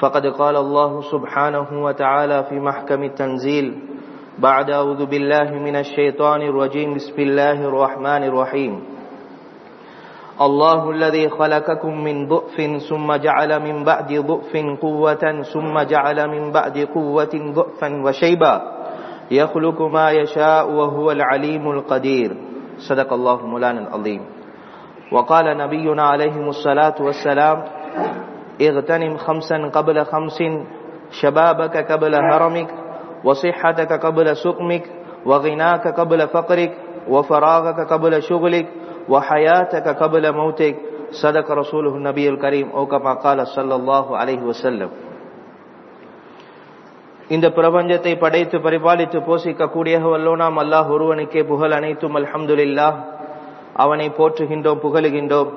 فقد قال الله سبحانه وتعالى في محكم التنزيل بعد أعوذ بالله من الشيطان الرجيم بسم الله الرحمن الرحيم. الله الذي خلقكم من ضعف ثم جعل من بعد ضعف قوة ثم جعل من بعد قوة ضعفا وشيبا. يخلق ما يشاء وهو العليم القدير. صدق الله مولانا العظيم. وقال نبينا عليه الصلاة والسلام اغتنم خمسا قبل خمس شبابك قبل هرمك وصحتك قبل سقمك وغناك قبل فقرك وفراغك قبل شغلك وحياتك قبل موتك صدق رسوله النبي الكريم او كما قال صلى الله عليه وسلم இந்த பிரபஞ்சத்தை படைத்து பரிபாலித்து போஷிக்கக்கூடிய வல்லோனாம் அல்லாஹ் ஒருவனுக்கே புகழ் அனைத்தும் அல்ஹம்துலில்லாஹ் அவனை போற்றுகின்றோம் புகழுகின்றோம்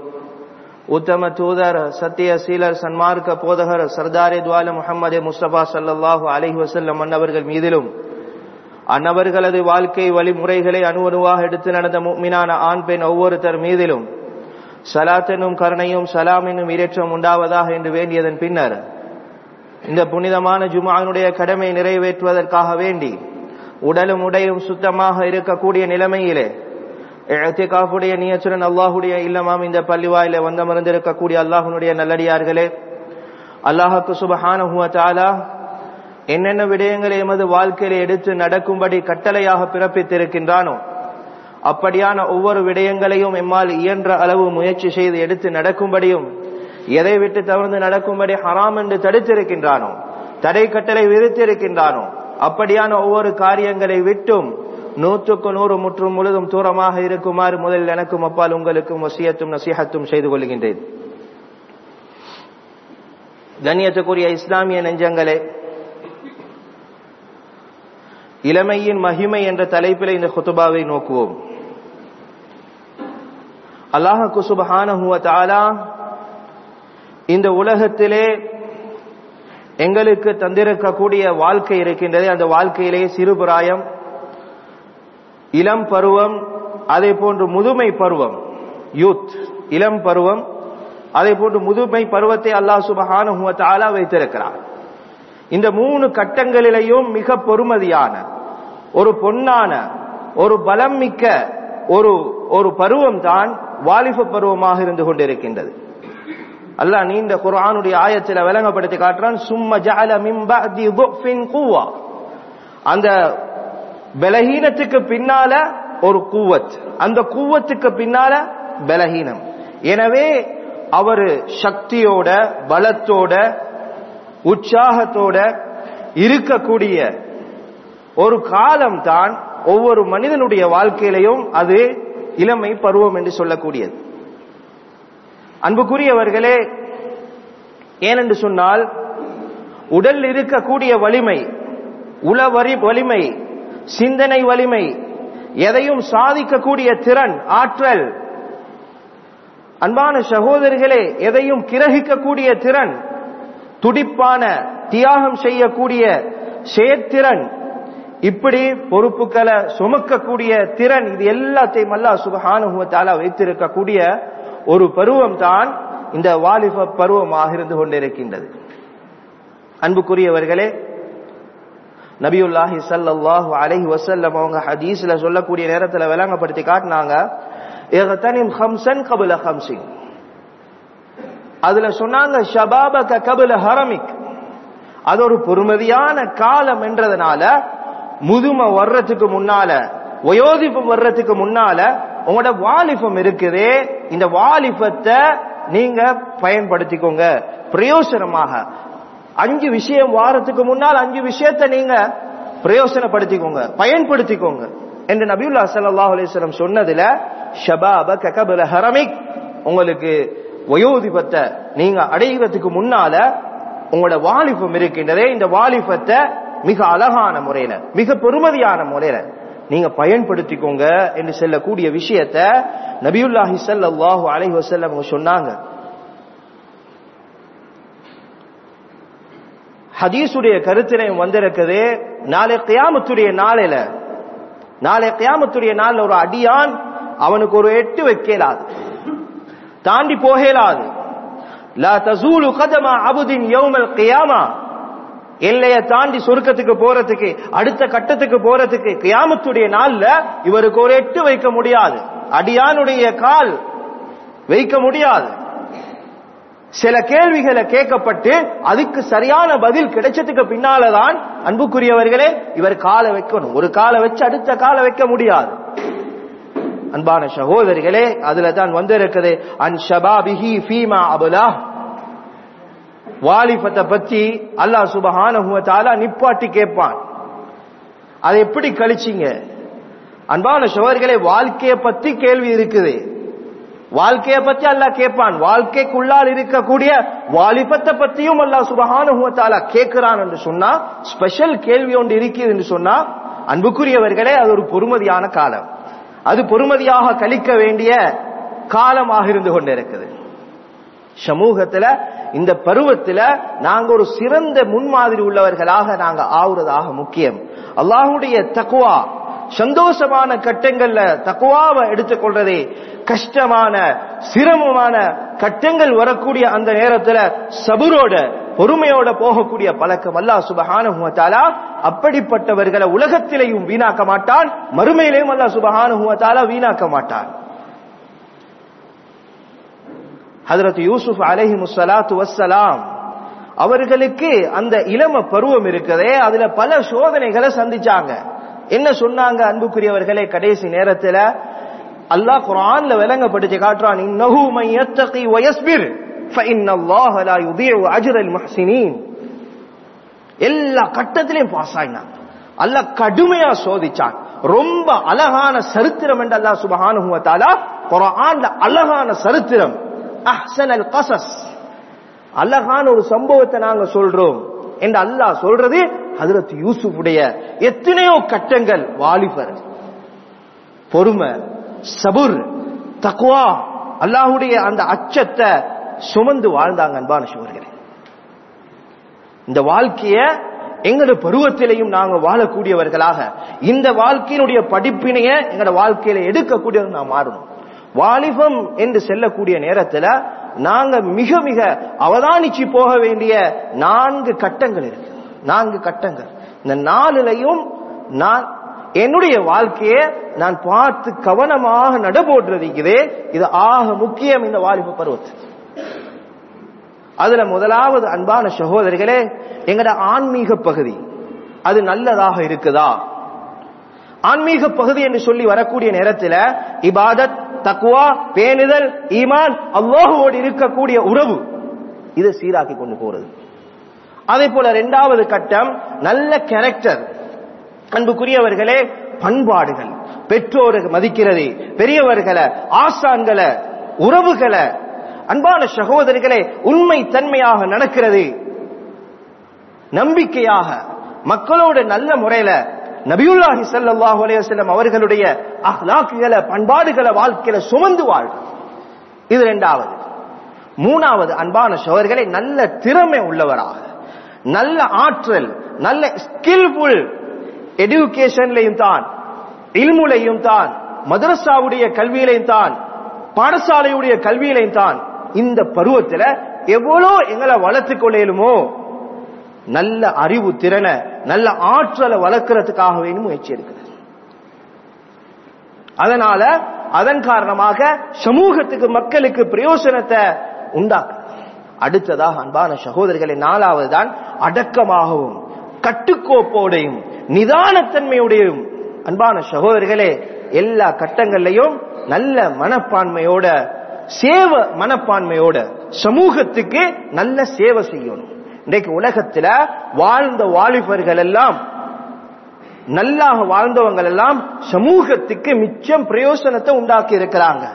உத்தம தூதர் சத்திய சீலர் சன்மார்க்க போதகர் சர்தாரே துவால முகமது முஸ்தபா சல்லாஹூ அலஹி வசல்லம் அன்னவர்கள் மீதிலும் அன்னவர்களது வாழ்க்கை வழிமுறைகளை அணுவணுவாக எடுத்து நடந்த மீனான ஆண் பெண் ஒவ்வொருத்தர் மீதிலும் சலாத்தனும் கருணையும் சலாம் என்னும் இரேற்றம் உண்டாவதாக என்று வேண்டியதன் பின்னர் இந்த புனிதமான ஜுமானுடைய கடமை நிறைவேற்றுவதற்காக வேண்டி உடலும் உடையும் சுத்தமாக இருக்கக்கூடிய நிலைமையிலே காப்புடைய நியச்சுடன் அல்லாஹுடைய இல்லமாம் இந்த பள்ளிவாயில வந்தமர்ந்திருக்கக்கூடிய அல்லாஹுனுடைய நல்லடியார்களே அல்லாஹுக்கு தாலா என்னென்ன விடயங்களை எமது வாழ்க்கையில எடுத்து நடக்கும்படி கட்டளையாக பிறப்பித்திருக்கின்றானோ அப்படியான ஒவ்வொரு விடயங்களையும் எம்மால் இயன்ற அளவு முயற்சி செய்து எடுத்து நடக்கும்படியும் எதை விட்டு தவிர்த்து நடக்கும்படி ஹராம் என்று தடுத்திருக்கின்றானோ தடை கட்டளை விதித்திருக்கின்றானோ அப்படியான ஒவ்வொரு காரியங்களை விட்டும் நூற்றுக்கு நூறு முற்றும் முழுதும் தூரமாக இருக்குமாறு முதலில் எனக்கும் அப்பால் உங்களுக்கும் வசியத்தும் நசீகத்தும் செய்து கொள்கின்றேன். கண்ணியத்துக்குரிய இஸ்லாமிய நெஞ்சங்களே இளமையின் மகிமை என்ற தலைப்பில் இந்த குத்துபாவை நோக்குவோம். அல்லாஹ் குசுபஹானஹுவ தாலா இந்த உலகத்திலே எங்களுக்கு தந்திருக்கக்கூடிய வாழ்க்கை இருக்கின்றது. அந்த வாழ்க்கையிலே சிறுபிராயம் இளம் பருவம் அதே போன்று முதுமை பருவம் யூத் இளம் பருவம் அதே போன்று முதுமை பருவத்தை அல்லாஹ் சுபஹானுவத்தாலா வைத்திருக்கிறார். இந்த மூணு கட்டங்களிலேயும் மிக பொறுமதியான ஒரு பொன்னான ஒரு பலம் மிக்க ஒரு ஒரு பருவம் தான் வாலிப பருவமாக இருந்து கொண்டிருக்கின்றது. அல்லாஹ் நீண்ட குரானுடைய ஆயத்தில் விளங்கப்படுத்தி காட்டுறான் சும்ம ஜஅல மின் பஅதி குவா அந்த பலஹீனத்துக்கு பின்னால ஒரு கூவத். அந்த கூவத்துக்கு பின்னால பலஹீனம் எனவே அவர் சக்தியோட பலத்தோட உற்சாகத்தோட இருக்கக்கூடிய ஒரு காலம் தான் ஒவ்வொரு மனிதனுடைய வாழ்க்கையிலையும் அது இளமை பருவம் என்று சொல்லக்கூடியது. அன்புக்குரியவர்களே ஏனென்று சொன்னால் உடல் இருக்கக்கூடிய வலிமை உளவரி வலிமை சிந்தனை வலிமை எதையும் சாதிக்கக்கூடிய திறன் ஆற்றல். அன்பான சகோதரிகளே எதையும் கிரகிக்கக்கூடிய திறன் துடிப்பான தியாகம் செய்யக்கூடிய செயற்திறன் இப்படி பொறுப்புகளை சுமக்கக்கூடிய திறன் இது எல்லாத்தையும் அல்லா சுபஹானுவத்தால வைத்திருக்கக்கூடிய ஒரு பருவம் தான் இந்த வாலிப பருவமாக இருந்து கொண்டிருக்கின்றது. அன்புக்குரியவர்களே நபியுல்லாஹி சல்லாஹூ அலஹி வசல்லம் அவங்க ஹதீஸ்ல சொல்லக்கூடிய நேரத்துல விளங்கப்படுத்தி காட்டினாங்க கபுல அதுல சொன்னாங்க ஷபாபக கபுல ஹரமிக். அது ஒரு பொறுமதியான காலம் என்றதுனால முதுமை வர்றதுக்கு முன்னால வயோதிப்பு வர்றதுக்கு முன்னால உங்களோட வாலிபம் இருக்குதே இந்த வாலிபத்தை நீங்க பயன்படுத்திக்கோங்க பிரயோசனமாக. அஞ்சு விஷயம் வாரத்துக்கு முன்னால் அஞ்சு விஷயத்தை நீங்க பிரயோசனப்படுத்திக்கோங்க பயன்படுத்திக்கோங்க என்று நபியுல்லா சல்லாஹ் அலிஸ்லம் சொன்னதுல ஷபாப கபல ஹரமிக். உங்களுக்கு வயோதிபத்தை நீங்க அடைகிறதுக்கு முன்னால உங்களோட வாலிபம் இருக்கின்றதே இந்த வாலிபத்தை மிக அழகான முறையில மிக பெருமதியான முறையில நீங்க பயன்படுத்திக்கோங்க என்று சொல்லக்கூடிய விஷயத்த நபியுல்லாஹி ஸல்லல்லாஹு அலைஹி வஸல்லம் சொன்னாங்க. ஹதீஸுடைய கருத்தினையும் வந்திருக்குது. நாளை கியாமத்துடைய நாளில நாளை கியாமத்துடைய நாளில் ஒரு அடியான் அவனுக்கு ஒரு எட்டு வைக்கலாது. தாண்டி போகலாது. லா தசூலு கதமா அபுதின் யௌமல் கியாமா. எல்லைய தாண்டி சொர்க்கத்துக்கு போறதுக்கு அடுத்த கட்டத்துக்கு போறதுக்கு கியாமத்துடைய நாள்ல இவருக்கு ஒரு எட்டு வைக்க முடியாது. அடியானுடைய கால் வைக்க முடியாது. சில கேள்விகளை கேட்கப்பட்டு அதுக்கு சரியான பதில் கிடைச்சதுக்கு பின்னாலதான் அன்புக்குரியவர்களே இவர் காலை வைக்கணும். ஒரு காலை வச்சு அடுத்த காலை வைக்க முடியாது. அன்பான சகோதரிகளே அதுல தான் வந்திருக்குது. அன் ஷபாபிஹி ஃபீமா அபுலா. வாலிபத்தை பத்தி அல்லாஹ் சுபஹானஹு நிப்பாட்டி கேட்பான். அதை எப்படி கழிச்சீங்க? அன்பான சோழர்களே வாழ்க்கையை பத்தி கேள்வி இருக்குது. வாழ்க்கையை பத்தி அல்லாஹ் கேட்பான். வாழ்க்கைக்குள்ளால் இருக்கக்கூடிய வாலிபத்தை பத்தியும் அல்லாஹ் சுபஹானஹு கேட்கிறான் என்று சொன்னா ஸ்பெஷல் கேள்வி ஒன்று இருக்கிறது என்று சொன்னா அன்புக்குரியவர்களே அது ஒரு பொறுமதியான காலம். அது பொறுமதியாக கழிக்க வேண்டிய காலமாக இருந்து கொண்டிருக்குது. சமூகத்துல இந்த பருவத்துல நாங்க ஒரு சிறந்த முன்மாதிரி உள்ளவர்களாக நாங்க ஆவுறதாக முக்கியம். அல்லாஹுடைய தக்குவா சந்தோஷமான கட்டங்கள்ல தக்குவாவை எடுத்துக்கொள்றதே கஷ்டமான சிரமமான கட்டங்கள் வரக்கூடிய அந்த நேரத்துல சபுரோட பொறுமையோட போகக்கூடிய பழக்கம். அல்லா சுபஹானஹு அப்படிப்பட்டவர்களை உலகத்திலையும் வீணாக்க மாட்டான் மறுமையிலேயும் அல்லா சுபஹானஹு வீணாக்க மாட்டான். ஹதரத் யூசுப் அலஹி முசலாத்து வசலாம் அவர்களுக்கு அந்த இளம பருவம் இருக்கதே அதுல பல சோதனைகளை சந்திச்சாங்க. என்ன சொன்னாங்க அன்புக்குரியவர்களே கடைசி நேரத்துல? அல்லாஹ் குரான்ல விளங்கப்படுத்தி காட்டுறான் இன்னஹு மன் யத்தகி வ யஸ்பிர் ஃபஇன்னல்லாஹ லா யுதீஉ அஜ்ரல் எல்லா கட்டத்திலையும் பாஸ் ஆயினாங்க அல்லாஹ் கடுமையா சோதிச்சான். ரொம்ப அழகான சரித்திரம் என்று அல்லாஹ் சுப்ஹானஹு வ தஆலா குர்ஆன்ல அழகான சரித்திரம். அஹ்சனல் கசஸ். அழகான ஒரு சம்பவத்தை நாங்க சொல்றோம். என்று அல்லாஹ் சொல்றது ஹஜரத் யூசுஃபுடைய எத்தனையோ கட்டங்கள் வாலிபர் பொறுமை சபுர் தக்குவா அல்லாஹுடைய அந்த அச்சத்தை சுமந்து வாழ்ந்தாங்க அன்பான சிவர்களே இந்த வாழ்க்கைய எங்களோட பருவத்திலையும் நாங்க வாழக்கூடியவர்களாக இந்த வாழ்க்கையினுடைய படிப்பினைய எங்களோட வாழ்க்கையில எடுக்கக்கூடியவர்கள் நாம் மாறணும். வாலிபம் என்று செல்லக்கூடிய நேரத்துல நாங்க மிக மிக அவதானிச்சு போக வேண்டிய நான்கு கட்டங்கள் இருக்கு. நான்கு கட்டங்கள். இந்த நாலுலையும் நான் என்னுடைய வாழ்க்கையை நான் பார்த்து கவனமாக நடபோடுறதுக்குதே இது ஆக முக்கியம் இந்த வாலிப பருவத்து அதுல முதலாவது அன்பான சகோதரிகளே எங்கட ஆன்மீக பகுதி அது நல்லதாக இருக்குதா? ஆன்மீக பகுதி என்று சொல்லி வரக்கூடிய நேரத்தில் இபாதத் தக்குவா பேணுதல் ஈமான் அல்லாஹுவோடு இருக்கக்கூடிய உறவு இது சீராக்கி கொண்டு போறது. அதே போல இரண்டாவது கட்டம் நல்ல கேரக்டர் அன்புக்குரியவர்களே பண்பாடுகள். பெற்றோரை மதிக்கிறது பெரியவர்களை ஆசான்களை உறவுகளை. அன்பான சகோதரிகளே உண்மை தன்மையாக நடக்கிறது. நம்பிக்கையாக மக்களோட நல்ல முறையில நபியுல்லாஹி சல்லாஹூ அலையம் அவர்களுடைய அஹ்லாக்குகளை பண்பாடுகளை வாழ்க்கையில சுமந்து வாழ். இது இரண்டாவது மூணாவது அன்பான சகோதரர்களை நல்ல திறமை உள்ளவராக. நல்ல ஆற்றல் நல்ல ஸ்கில்ஃபுல் எடுகேஷன்லையும் தான் இல்முலையும் தான் மதரசாவுடைய கல்வியிலையும் தான் பாடசாலையுடைய கல்வியிலையும் தான் இந்த பருவத்துல எவ்வளோ எங்களை வளர்த்து கொள்ளையிலுமோ நல்ல அறிவு திறனை நல்ல ஆற்றலை வளர்க்கறதுக்காக வேணும் முயற்சி இருக்கிறது அதனால அதன் காரணமாக சமூகத்துக்கு மக்களுக்கு பிரயோசனத்தை உண்டாக்கு அடுத்ததாக அன்பான சகோதரிகளை நாலாவது தான் அடக்கமாகவும் கட்டுக்கோப்போடையும் நிதானத்தன்மையுடையும். அன்பான சகோதரிகளே எல்லா கட்டங்கள்லையும் நல்ல மனப்பான்மையோட சேவ மனப்பான்மையோட சமூகத்துக்கு நல்ல சேவை செய்யணும். இன்றைக்கு உலகத்துல வாழ்ந்த வாலிபர்கள் எல்லாம் நல்லாக வாழ்ந்தவங்க எல்லாம் சமூகத்துக்கு மிச்சம் பிரயோசனத்தை உண்டாக்கி இருக்கிறாங்க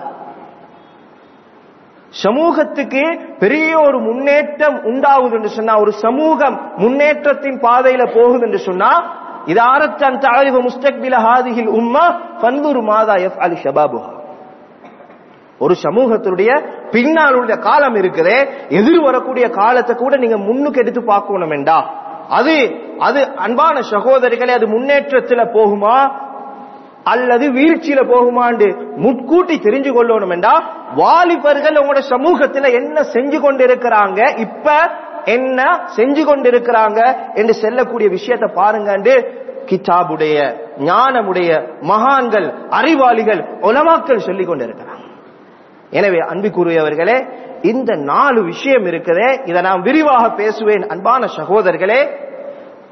சமூகத்துக்கு பெரிய ஒரு முன்னேற்றம் உண்டாகுது என்று சொன்னா ஒரு சமூகம் முன்னேற்றத்தின் பாதையில போகுது என்று சொன்னா இதாரத்தன் தாழிவு முஸ்தக்பில ஹாதிஹில் உம்மா பன்வூர் மாதா எஃப் அலி ஷபாபுஹா. ஒரு சமூகத்தினுடைய பின்னால் உள்ள காலம் இருக்குதே எதிர் வரக்கூடிய காலத்தை கூட நீங்க முன்னுக்கு எடுத்து பார்க்கணும் வேண்டா அது அது அன்பான சகோதரிகளே அது முன்னேற்றத்துல போகுமா? அல்லது வீழ்ச்சியில போகுமாண்டு முன்கூட்டி தெரிஞ்சு கொள்ளணும் என்றா வாலிபர்கள் உங்களோட சமூகத்துல என்ன செஞ்சு கொண்டிருக்கிறாங்க? இப்ப என்ன செஞ்சு கொண்டிருக்கிறாங்க? என்று செல்லக்கூடிய விஷயத்தை பாருங்க கிதாபுடைய ஞானமுடைய மகான்கள் அறிவாளிகள் உலமாக்கள் சொல்லிக் கொண்டிருக்கிறாங்க. எனவே அன்பிக்குரியவர்களே இந்த நாலு விஷயம் இருக்குதே. இதை நான் விரிவாக பேசுவேன் அன்பான சகோதரர்களே.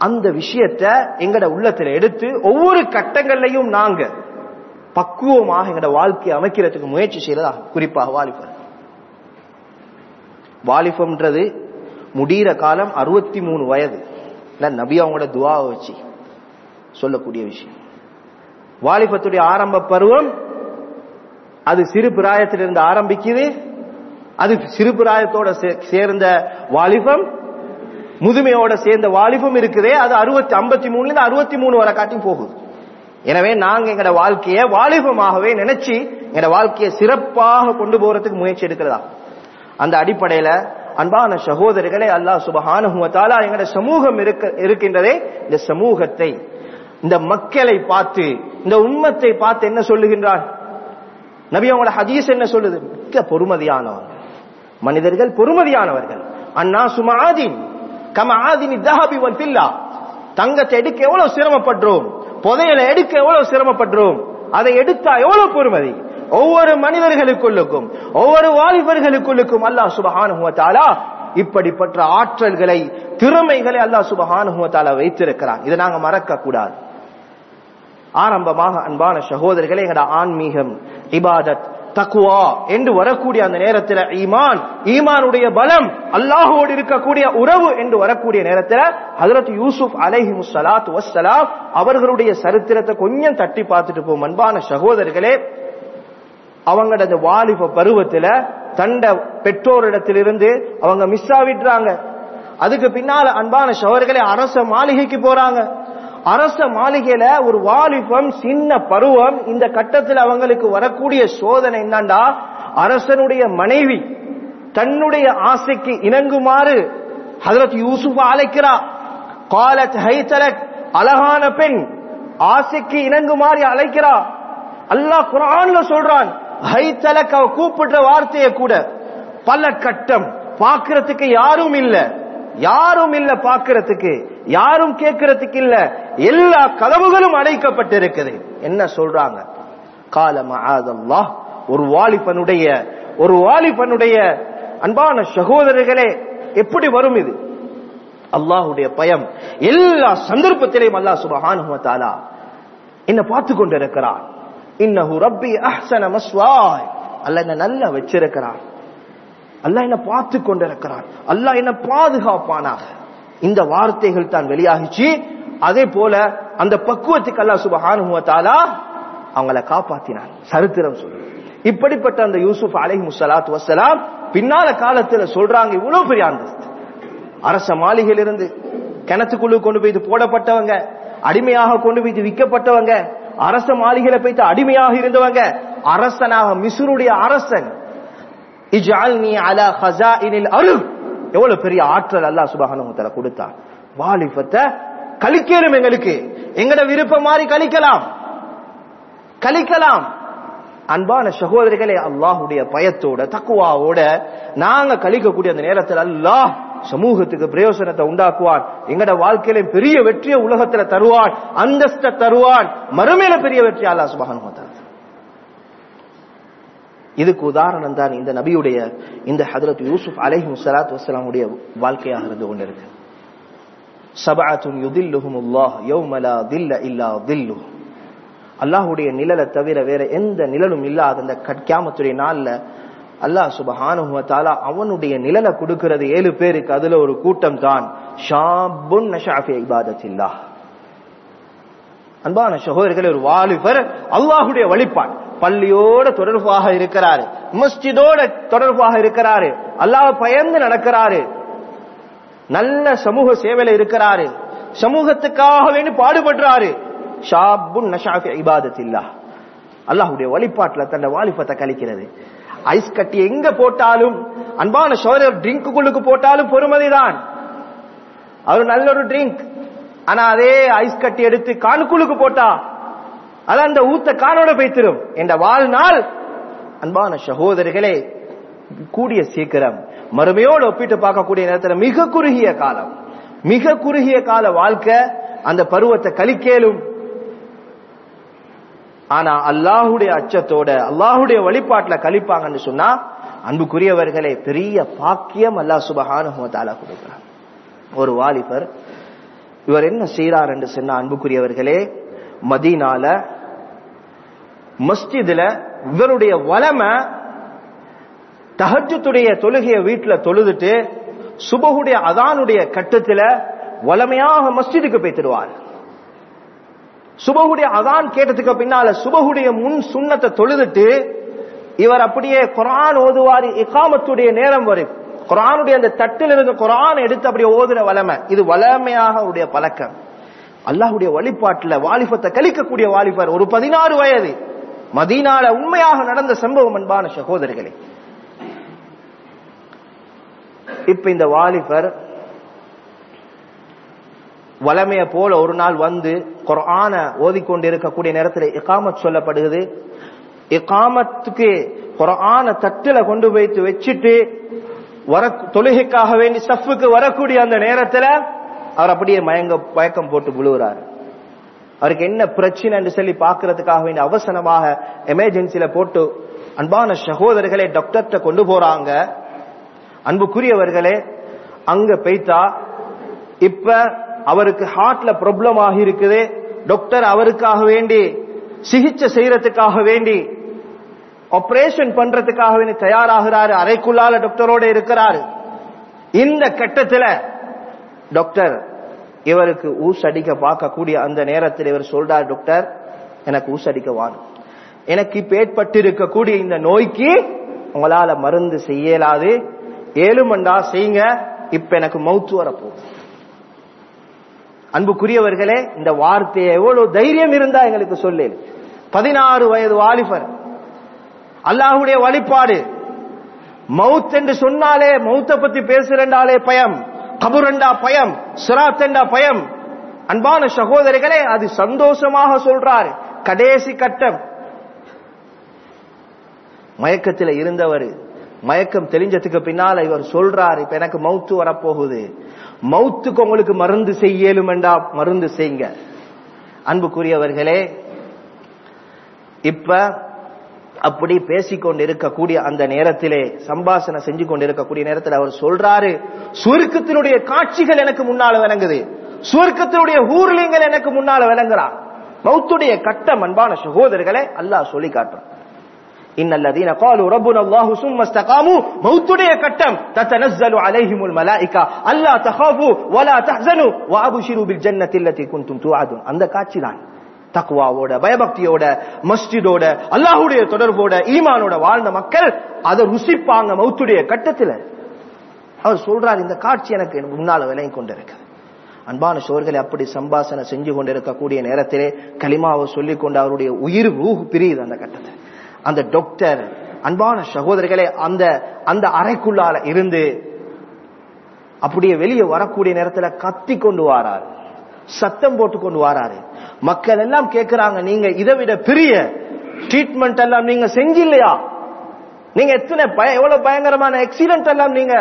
அந்த விஷயத்தை எங்கட உள்ளத்துல எடுத்து ஒவ்வொரு கட்டங்கள்லையும் நாங்க பக்குவமாக எங்கட வாழ்க்கையை அமைக்கிறதுக்கு முயற்சி செய்யறதா குறிப்பாக வாலிபர். வாலிபம்ன்றது முடிகிற காலம் அறுபத்தி மூணு வயது நபி அவங்களோட துவாவை வச்சு சொல்லக்கூடிய விஷயம். வாலிபத்துடைய ஆரம்ப பருவம் அது சிறு பிராயத்திலிருந்து ஆரம்பிக்குது. அது சிறு பிராயத்தோட சேர்ந்த வாலிபம் முதுமையோட சேர்ந்த வாலிபம் இருக்குதே அது அறுபத்தி ஐம்பத்தி மூணுல இருந்து அறுபத்தி மூணு வரை காட்டி போகுது. எனவே நாங்க எங்கட வாழ்க்கைய வாலிபமாகவே நினைச்சு எங்கட வாழ்க்கையை சிறப்பாக கொண்டு போறதுக்கு முயற்சி எடுக்கிறதா? அந்த அடிப்படையில அன்பான சகோதரிகளே அல்லாஹ் சுபஹானுவத்தாலா எங்கட சமூகம் இருக்க இருக்கின்றதே இந்த சமூகத்தை இந்த மக்களை பார்த்து இந்த உண்மத்தை பார்த்து என்ன சொல்லுகின்றார்? நபி அவங்களோட ஹதீஸ் என்ன சொல்லுது? மிக்க பொறுமதியானவர்கள் மனிதர்கள் பொறுமதியானவர்கள். அண்ணா சுமாதீன் கம ஆதினி தஹபி பில்லா. தங்கத்தை எடுக்க எவ்வளவு சிரமப்படுறோம் புதையலை எடுக்க எவ்வளவு சிரமப்படுறோம் அதை எடுத்தா எவ்வளவு பொறுமதி ஒவ்வொரு மனிதர்களுக்குள்ளுக்கும் ஒவ்வொரு வாலிபர்களுக்குள்ளுக்கும் அல்லாஹ் சுபஹானுவத்தாலா இப்படிப்பட்ட ஆற்றல்களை திறமைகளை அல்லாஹ் சுபஹானுவத்தாலா வைத்திருக்கிறான். இதை நாங்க மறக்க கூடாது ஆரம்பமாக அன்பான சகோதரர்களே எங்கட ஆன்மீகம் இபாதத் தக்குவா என்று வரக்கூடிய அந்த நேரத்தில் ஈமான் ஈமானுடைய பலம் அல்லாஹோடு இருக்கக்கூடிய உறவு என்று வரக்கூடிய நேரத்தில் ஹதரத் யூசுப் அலஹி முசலாத் வசலாம் அவர்களுடைய சரித்திரத்தை கொஞ்சம் தட்டி பார்த்துட்டு போகும் அன்பான சகோதரர்களே. அவங்களோட அந்த வாலிப பருவத்துல தண்ட பெற்றோரிடத்திலிருந்து அவங்க மிஸ் ஆவிடுறாங்க அதுக்கு பின்னால அன்பான சகோதரர்களே அரச மாளிகைக்கு போறாங்க. அரச மாளிகையில ஒரு வாலிபம் சின்ன பருவம் இந்த கட்டத்தில் அவங்களுக்கு வரக்கூடிய சோதனை என்னண்டா? அரசனுடைய மனைவி தன்னுடைய ஆசைக்கு இணங்குமாறு ஹதரத் யூசுப் அழைக்கிறா. காலத் ஹைதலக் அழகான பெண் ஆசைக்கு இணங்குமாறு அழைக்கிறா. அல்லாஹ் குரான்ல சொல்றான் ஹைதலக் அவ கூப்பிடுற வார்த்தையை கூட பல கட்டம் பாக்குறதுக்கு யாரும் இல்ல. யாரும் இல்ல பாக்குறதுக்கு யாரும் கேட்கறதுக்கு இல்ல. எல்லா கதவுகளும் அடைக்கப்பட்டிருக்குது. என்ன சொல்றாங்க? கால மகாதல்லா ஒரு வாலிபனுடைய ஒரு வாலிபனுடைய அன்பான சகோதரர்களே எப்படி வரும் இது? அல்லாஹுடைய பயம். எல்லா சந்தர்ப்பத்திலையும் அல்லாஹ் சுபஹானுவத்தாலா என்ன பார்த்து கொண்டிருக்கிறான் இன்னஹு ரப்பி அஹ்சன மஸ்வாய். அல்ல என்ன நல்லா வச்சிருக்கிறான் அல்லாஹ் என்ன பார்த்து கொண்டிருக்கிறான் அல்லாஹ் என்ன பாதுகாப்பானாக. இந்த வார்த்தைகள் தான் வெளியாகிச்சு. அதே போல அந்த பக்குவத்துக்கு அல்லா சுபஹானுவத்தாலா அவங்கள காப்பாத்தினான். சரித்திரம் சொல்லு. இப்படிப்பட்ட அந்த யூசுப் அலை முசலாத் வசலாம் பின்னால காலத்துல சொல்றாங்க இவ்வளவு பெரிய அந்தஸ்து. அரச மாளிகையிலிருந்து கிணத்துக்குழு கொண்டு போய் போடப்பட்டவங்க அடிமையாக கொண்டு போய் விற்கப்பட்டவங்க அரச மாளிகையில போய்த்து அடிமையாக இருந்தவங்க அரசனாக மிசுருடைய அரசன். இஜால்னி அலா ஹசா இனில் அருள். எவ்வளவு பெரிய ஆற்றல் அல்லாஹ் சுபஹானுவத்தால கொடுத்தா? வாலிபத்தை கழிக்கணும் எங்களுக்கு. எங்கட விருப்பம் மாதிரி கழிக்கலாம். கழிக்கலாம். அன்பான சகோதரிகளே அல்லாஹுடைய பயத்தோட தக்குவாவோட நாங்க கழிக்கக்கூடிய அந்த நேரத்தில் அல்லாஹ் சமூகத்துக்கு பிரயோசனத்தை உண்டாக்குவான். எங்கட வாழ்க்கையில பெரிய வெற்றியை உலகத்துல தருவான் அந்தஸ்த தருவான். மறுமையில பெரிய வெற்றி அல்லாஹ் சுபஹானுவத்தால இதுக்கு உதாரணம் தான் இந்த நபியுடைய இந்த ஹதரத் யூசுப் அலைஹி சலாத் வசலாமுடைய வாழ்க்கையாக இருந்து கொண்டிருக்கு. சபாத்தும் யுதில்லுஹும் உல்லாஹ் யௌமலா தில்ல இல்லா தில்லு அல்லாஹுடைய நிழலை தவிர வேற எந்த நிழலும் இல்லாத அந்த கட்கியாமத்துடைய நாள்ல அல்லாஹ் சுபஹானுஹுவ தாலா அவனுடைய நிழலை கொடுக்கிறது ஏழு பேருக்கு அதுல ஒரு கூட்டம் தான். ஷாபுன் நஷாஃபி இபாதத்தில்லாஹ் அன்பான சகோதரர்கள் ஒரு வாலிபர் அல்லாஹுடைய வழிபாடு. பள்ளியோட தொடர்பாக இருக்கிறாரு. மஸ்ஜிதோட தொடர்பாக இருக்கிறாரு. அல்லாஹ் பயந்து நடக்கிறாரு. நல்ல சமூக சேவையில இருக்கிறாரு. சமூகத்துக்காக வேண்டி பாடுபடுறாரு. ஷாபுன் நஷாஃபி இபாதத்தில்லா அல்லாஹுடைய வழிபாட்டுல தன்னை வாலிபத்தை கழிக்கிறது. ஐஸ் கட்டி எங்க போட்டாலும் அன்பான சோதரர் ட்ரிங்க்குள்ளுக்கு போட்டாலும் பொறுமதிதான். அவர் நல்ல ஒரு ட்ரிங்க் ஆனா அதே ஐஸ் கட்டி எடுத்து காணுக்குள்ளுக்கு போட்டா அது அந்த ஊத்த காணோட பேத்திரும் என்ற வாழ்நாள் அன்பான சகோதரர்களே கூடிய சீக்கிரம் மறுமையோடு ஒப்பிட்டு பார்க்கக்கூடிய நேரத்தில் மிக குறுகிய காலம். மிக குறுகிய கால வாழ்க்கை அந்த பருவத்தை கழிக்கலும். ஆனா அல்லாஹுடைய அச்சத்தோட அல்லாஹுடைய வழிபாட்டுல கழிப்பாங்கன்னு சொன்னா அன்புக்குரியவர்களே பெரிய பாக்கியம் அல்லாஹ் சுபகான கொடுக்கிறார் ஒரு வாலிபர் இவர் என்ன செய்யறார் என்று சொன்ன அன்புக்குரியவர்களே மதீனால மஸ்ஜிதுல இவருடைய வளமை தஹஜத்துடைய தொழுகைய வீட்டுல தொழுதுட்டு சுபகுடைய அதானுடைய கட்டத்துல வளமையாக மஸ்ஜிதுக்கு போய்த்திடுவார் சுபகுடைய அதான் கேட்டதுக்கு பின்னால சுபகுடைய முன் சுண்ணத்தை தொழுதுட்டு இவர் அப்படியே குரான் ஓதுவார் இக்காமத்துடைய நேரம் வரும் குரானுடைய அந்த தட்டில் இருந்த குரான் எடுத்து அப்படியே ஓதுற வளமை இது வளமையாக அவருடைய பழக்கம். அல்லாஹுடைய வழிபாட்டுல வாலிபத்தை கழிக்கக்கூடிய வாலிபர் ஒரு பதினாறு வயது. மதீனால உண்மையாக நடந்த சம்பவம் அன்பான சகோதரிகளே இப்ப இந்த வாலிபர் வளமைய போல ஒரு நாள் வந்து குரான ஓதிக்கொண்டிருக்கக்கூடிய நேரத்தில் இக்காமத் சொல்லப்படுகிறது. இக்காமத்துக்கு குரான தட்டுல கொண்டு வைத்து வச்சுட்டு வர தொழுகைக்காக வேண்டி சஃப்புக்கு வரக்கூடிய அந்த நேரத்தில் அவர் அப்படியே மயங்க மயக்கம் போட்டு விழுகிறாரு அவருக்கு என்ன பிரச்சனை சொல்லி பாக்குறதுக்காக வேண்டி அவசரமாக எமர்ஜென்சில போட்டு அன்பான சகோதரர்களை டாக்டர்கிட்ட கொண்டு போறாங்க. அன்புக்குரியவர்களே அங்க பெய்தா இப்ப அவருக்கு ஹார்ட்ல ப்ராப்ளம் ஆகி இருக்குது. டாக்டர் அவருக்காக வேண்டி சிகிச்சை செய்யறதுக்காக வேண்டி ஆபரேஷன் பண்றதுக்காக வேண்டி தயாராகிறாரு. அறைக்குள்ளால டாக்டரோட இருக்கிறாரு. இந்த கட்டத்துல டாக்டர் இவருக்கு ஊசடிக்க பார்க்கக்கூடிய அந்த நேரத்தில் இவர் சொல்றார் டாக்டர் எனக்கு ஊசடிக்க வாணும் எனக்கு இப்ப ஏற்பட்டிருக்கக்கூடிய இந்த நோய்க்கு உங்களால மருந்து செய்யலாது. ஏழுமண்டா செய்யுங்க. இப்ப எனக்கு மவுத்து வரப்போகுது. அன்புக்குரியவர்களே இந்த வார்த்தையை எவ்வளவு தைரியம் இருந்தா எங்களுக்கு சொல்லு பதினாறு வயது வாலிபர் அல்லாஹுடைய வழிபாடு. மவுத் என்று சொன்னாலே மௌத்த பத்தி பேசுறண்டாலே பயம். கபுரண்டா பயம் சிராத்தண்டா பயம். அன்பான சகோதரிகளே அது சந்தோஷமாக சொல்றாரு. கடைசி கட்டம். மயக்கத்தில் இருந்தவர் மயக்கம் தெளிஞ்சதுக்கு பின்னால இவர் சொல்றார் இப்ப எனக்கு மவுத்து வரப்போகுது. மவுத்துக்கு உங்களுக்கு மருந்து செய்யலும் என்றா மருந்து செய்யுங்க. அன்புக்குரியவர்களே இப்ப அப்படி பேசிக்கொண்டிருக்கக்கூடிய அந்த நேரத்திலே சம்பாசனை செஞ்சு கொண்டிருக்கக்கூடிய நேரத்தில் அவர் சொல்றாரு சுருக்கத்தினுடைய காட்சிகள் எனக்கு முன்னால விளங்குது. சுருக்கத்தினுடைய ஊர்லிங்கள் எனக்கு முன்னால விளங்குறான் மௌத்துடைய கட்டம் அன்பான சகோதரர்களை அல்லாஹ் சொல்லி காட்டுறான். இன்னல்லதீன காலு ரப்புன அல்லாஹு சும்ம மௌத்துடைய கட்டம் தத்தனஸ்ஸலு அலைஹிமுல் மலாயிகா. அல்லா தஹாஃபு வலா தஹ்சனு வஅப்ஷிரு பில் குன்தும் துஆதுன். அந்த காட்சி தக்குவாவோட பயபக்தியோட மஸ்ஜிதோட அல்லாஹுடைய தொடர்போட ஈமானோட வாழ்ந்த மக்கள் அதை ருசிப்பாங்க மௌத்துடைய கட்டத்துல. அவர் சொல்றார் இந்த காட்சி எனக்கு முன்னால விலை கொண்டிருக்கு அன்பான சோர்களை அப்படி சம்பாசனை செஞ்சு கொண்டிருக்கக்கூடிய நேரத்திலே களிமாவை சொல்லிக் கொண்டு அவருடைய உயிர் ரூஹ் பிரியுது அந்த கட்டத்தை அந்த டாக்டர் அன்பான சகோதரர்களே அந்த அந்த அறைக்குள்ளால இருந்து அப்படியே வெளியே வரக்கூடிய நேரத்துல கத்தி கொண்டு வாரார். சத்தம் போட்டு கொண்டு வாராரு. மக்கள் எல்லாம் கேட்கிறாங்க நீங்க இதை விட பெரிய ட்ரீட்மெண்ட் எல்லாம் நீங்க செஞ்சில்லையா? நீங்க எத்தனை பய எவ்வளவு பயங்கரமான ஆக்சிடென்ட் எல்லாம் நீங்க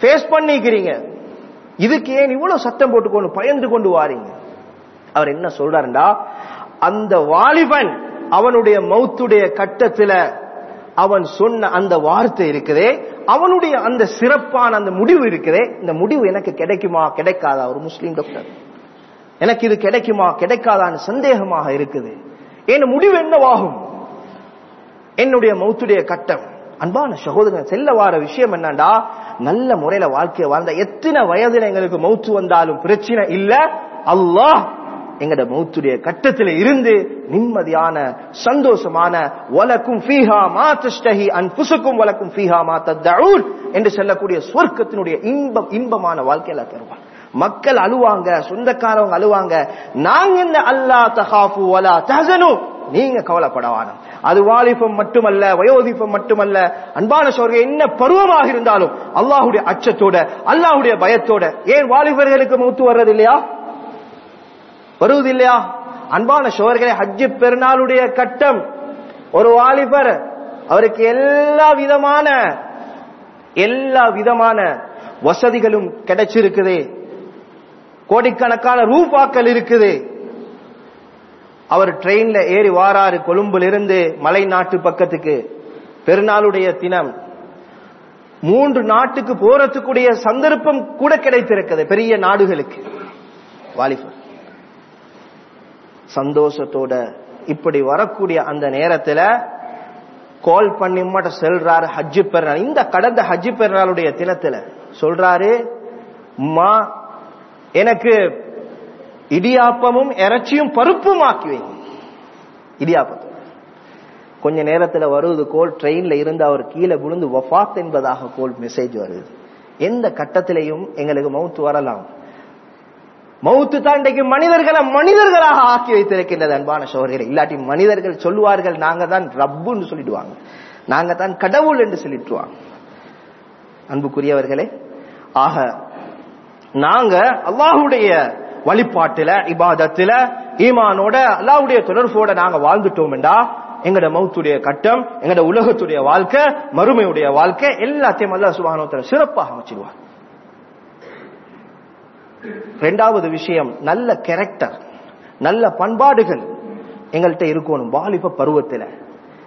ஃபேஸ் பண்ணிக்கிறீங்க? இதுக்கு ஏன் இவ்வளவு சத்தம் போட்டு கொண்டு பயந்து கொண்டு வாரீங்க? அவர் என்ன சொல்றாருண்டா? அந்த வாலிபன் அவனுடைய மௌத்துடைய கட்டத்துல அவன் சொன்ன அந்த வார்த்தை இருக்குதே அவனுடைய அந்த சிறப்பான அந்த முடிவு இருக்குதே இந்த முடிவு எனக்கு கிடைக்குமா கிடைக்காதா? ஒரு முஸ்லீம் டாக்டர் எனக்கு இது கிடைக்குமா கிடைக்காதான்னு சந்தேகமாக இருக்குது. என் முடிவு என்னவாகும்? என்னுடைய மௌத்துடைய கட்டம். அன்பான சகோதரன் செல்ல வார விஷயம் என்னண்டா? நல்ல முறையில வாழ்க்கையை வாழ்ந்த எத்தனை வயதுல எங்களுக்கு மௌத்து வந்தாலும் பிரச்சனை இல்ல? அல்லாஹ் எங்கட மௌத்துடைய கட்டத்தில் இருந்து நிம்மதியான சந்தோஷமான வலக்கும் ஃபீஹா மா தஷ்டஹி அன்புசுக்கும் வலக்கும் ஃபீஹா மா தத்தஊன் என்று சொல்லக்கூடிய சொர்க்கத்தினுடைய இன்பம் இன்பமான வாழ்க்கையில தருவான். மக்கள் அழுவாங்க சொந்தக்காரவங்க அழுவாங்க. நாங்க என்ன அல்லா வலா தஹசனு. நீங்க கவலைப்படவானம் அது வாலிபம் மட்டுமல்ல வயோதிபம் மட்டுமல்ல. அன்பான சோர்கள் என்ன பருவமாக இருந்தாலும் அல்லாஹுடைய அச்சத்தோட அல்லாஹுடைய பயத்தோட ஏன் வாலிபர்களுக்கு மூத்து வர்றது இல்லையா வருவது இல்லையா அன்பான சோர்களே ஹஜ்ஜு பெருநாளுடைய கட்டம். ஒரு வாலிபர் அவருக்கு எல்லா விதமான எல்லா விதமான வசதிகளும் கிடைச்சிருக்குதே. கோடிக்கணக்கான ரூபாக்கள் இருக்குது. அவர் ட்ரெயின்ல ஏறி வாராரு கொழும்புல இருந்து மலை நாட்டு பக்கத்துக்கு. பெருநாளுடைய தினம். மூன்று நாட்டுக்கு போறதுக்குடைய சந்தர்ப்பம் கூட கிடைத்திருக்கிறது. பெரிய நாடுகளுக்கு. வாலிபர். சந்தோஷத்தோட இப்படி வரக்கூடிய அந்த நேரத்துல கால் பண்ணி மட்டும் செல்றாரு ஹஜ்ஜு பெருநாள். இந்த கடந்த ஹஜ்ஜு பெருநாளுடைய தினத்துல சொல்றாரு மா எனக்கு இடியாப்பமும் இறைச்சியும் பருப்பும் ஆக்கி வைங்க இடியாப்பம். கொஞ்ச நேரத்துல வருவது கோல் ட்ரெயின்ல இருந்து அவர் கீழே விழுந்து வஃபாத் என்பதாக கோல் மெசேஜ் வருது. எந்த கட்டத்திலையும் எங்களுக்கு மவுத்து வரலாம். மவுத்து தான் இன்றைக்கு மனிதர்களை மனிதர்களாக ஆக்கி வைத்திருக்கின்றது அன்பான சோழர்களை இல்லாட்டி மனிதர்கள் சொல்லுவார்கள் நாங்க தான் ரப்புன்னு சொல்லிடுவாங்க. நாங்க தான் கடவுள் என்று சொல்லிட்டுவாங்க அன்புக்குரியவர்களே ஆக நாங்க அல்லாஹுடைய வழிபாட்டுல இபாதத்துல ஈமானோட அல்லாஹுடைய தொடர்போட நாங்க வாழ்ந்துட்டோம்டா. எங்கட மௌத்துடைய கட்டம் எங்கட உலகத்துடைய வாழ்க்கை மறுமையுடைய வாழ்க்கை எல்லாத்தையும் அல்லா சுப்ஹானஹு சிறப்பாக அமைச்சிடுவார் ரெண்டாவது விஷயம் நல்ல கேரக்டர் நல்ல பண்பாடுகள் எங்கள்கிட்ட இருக்கணும். வாலிப பருவத்துல.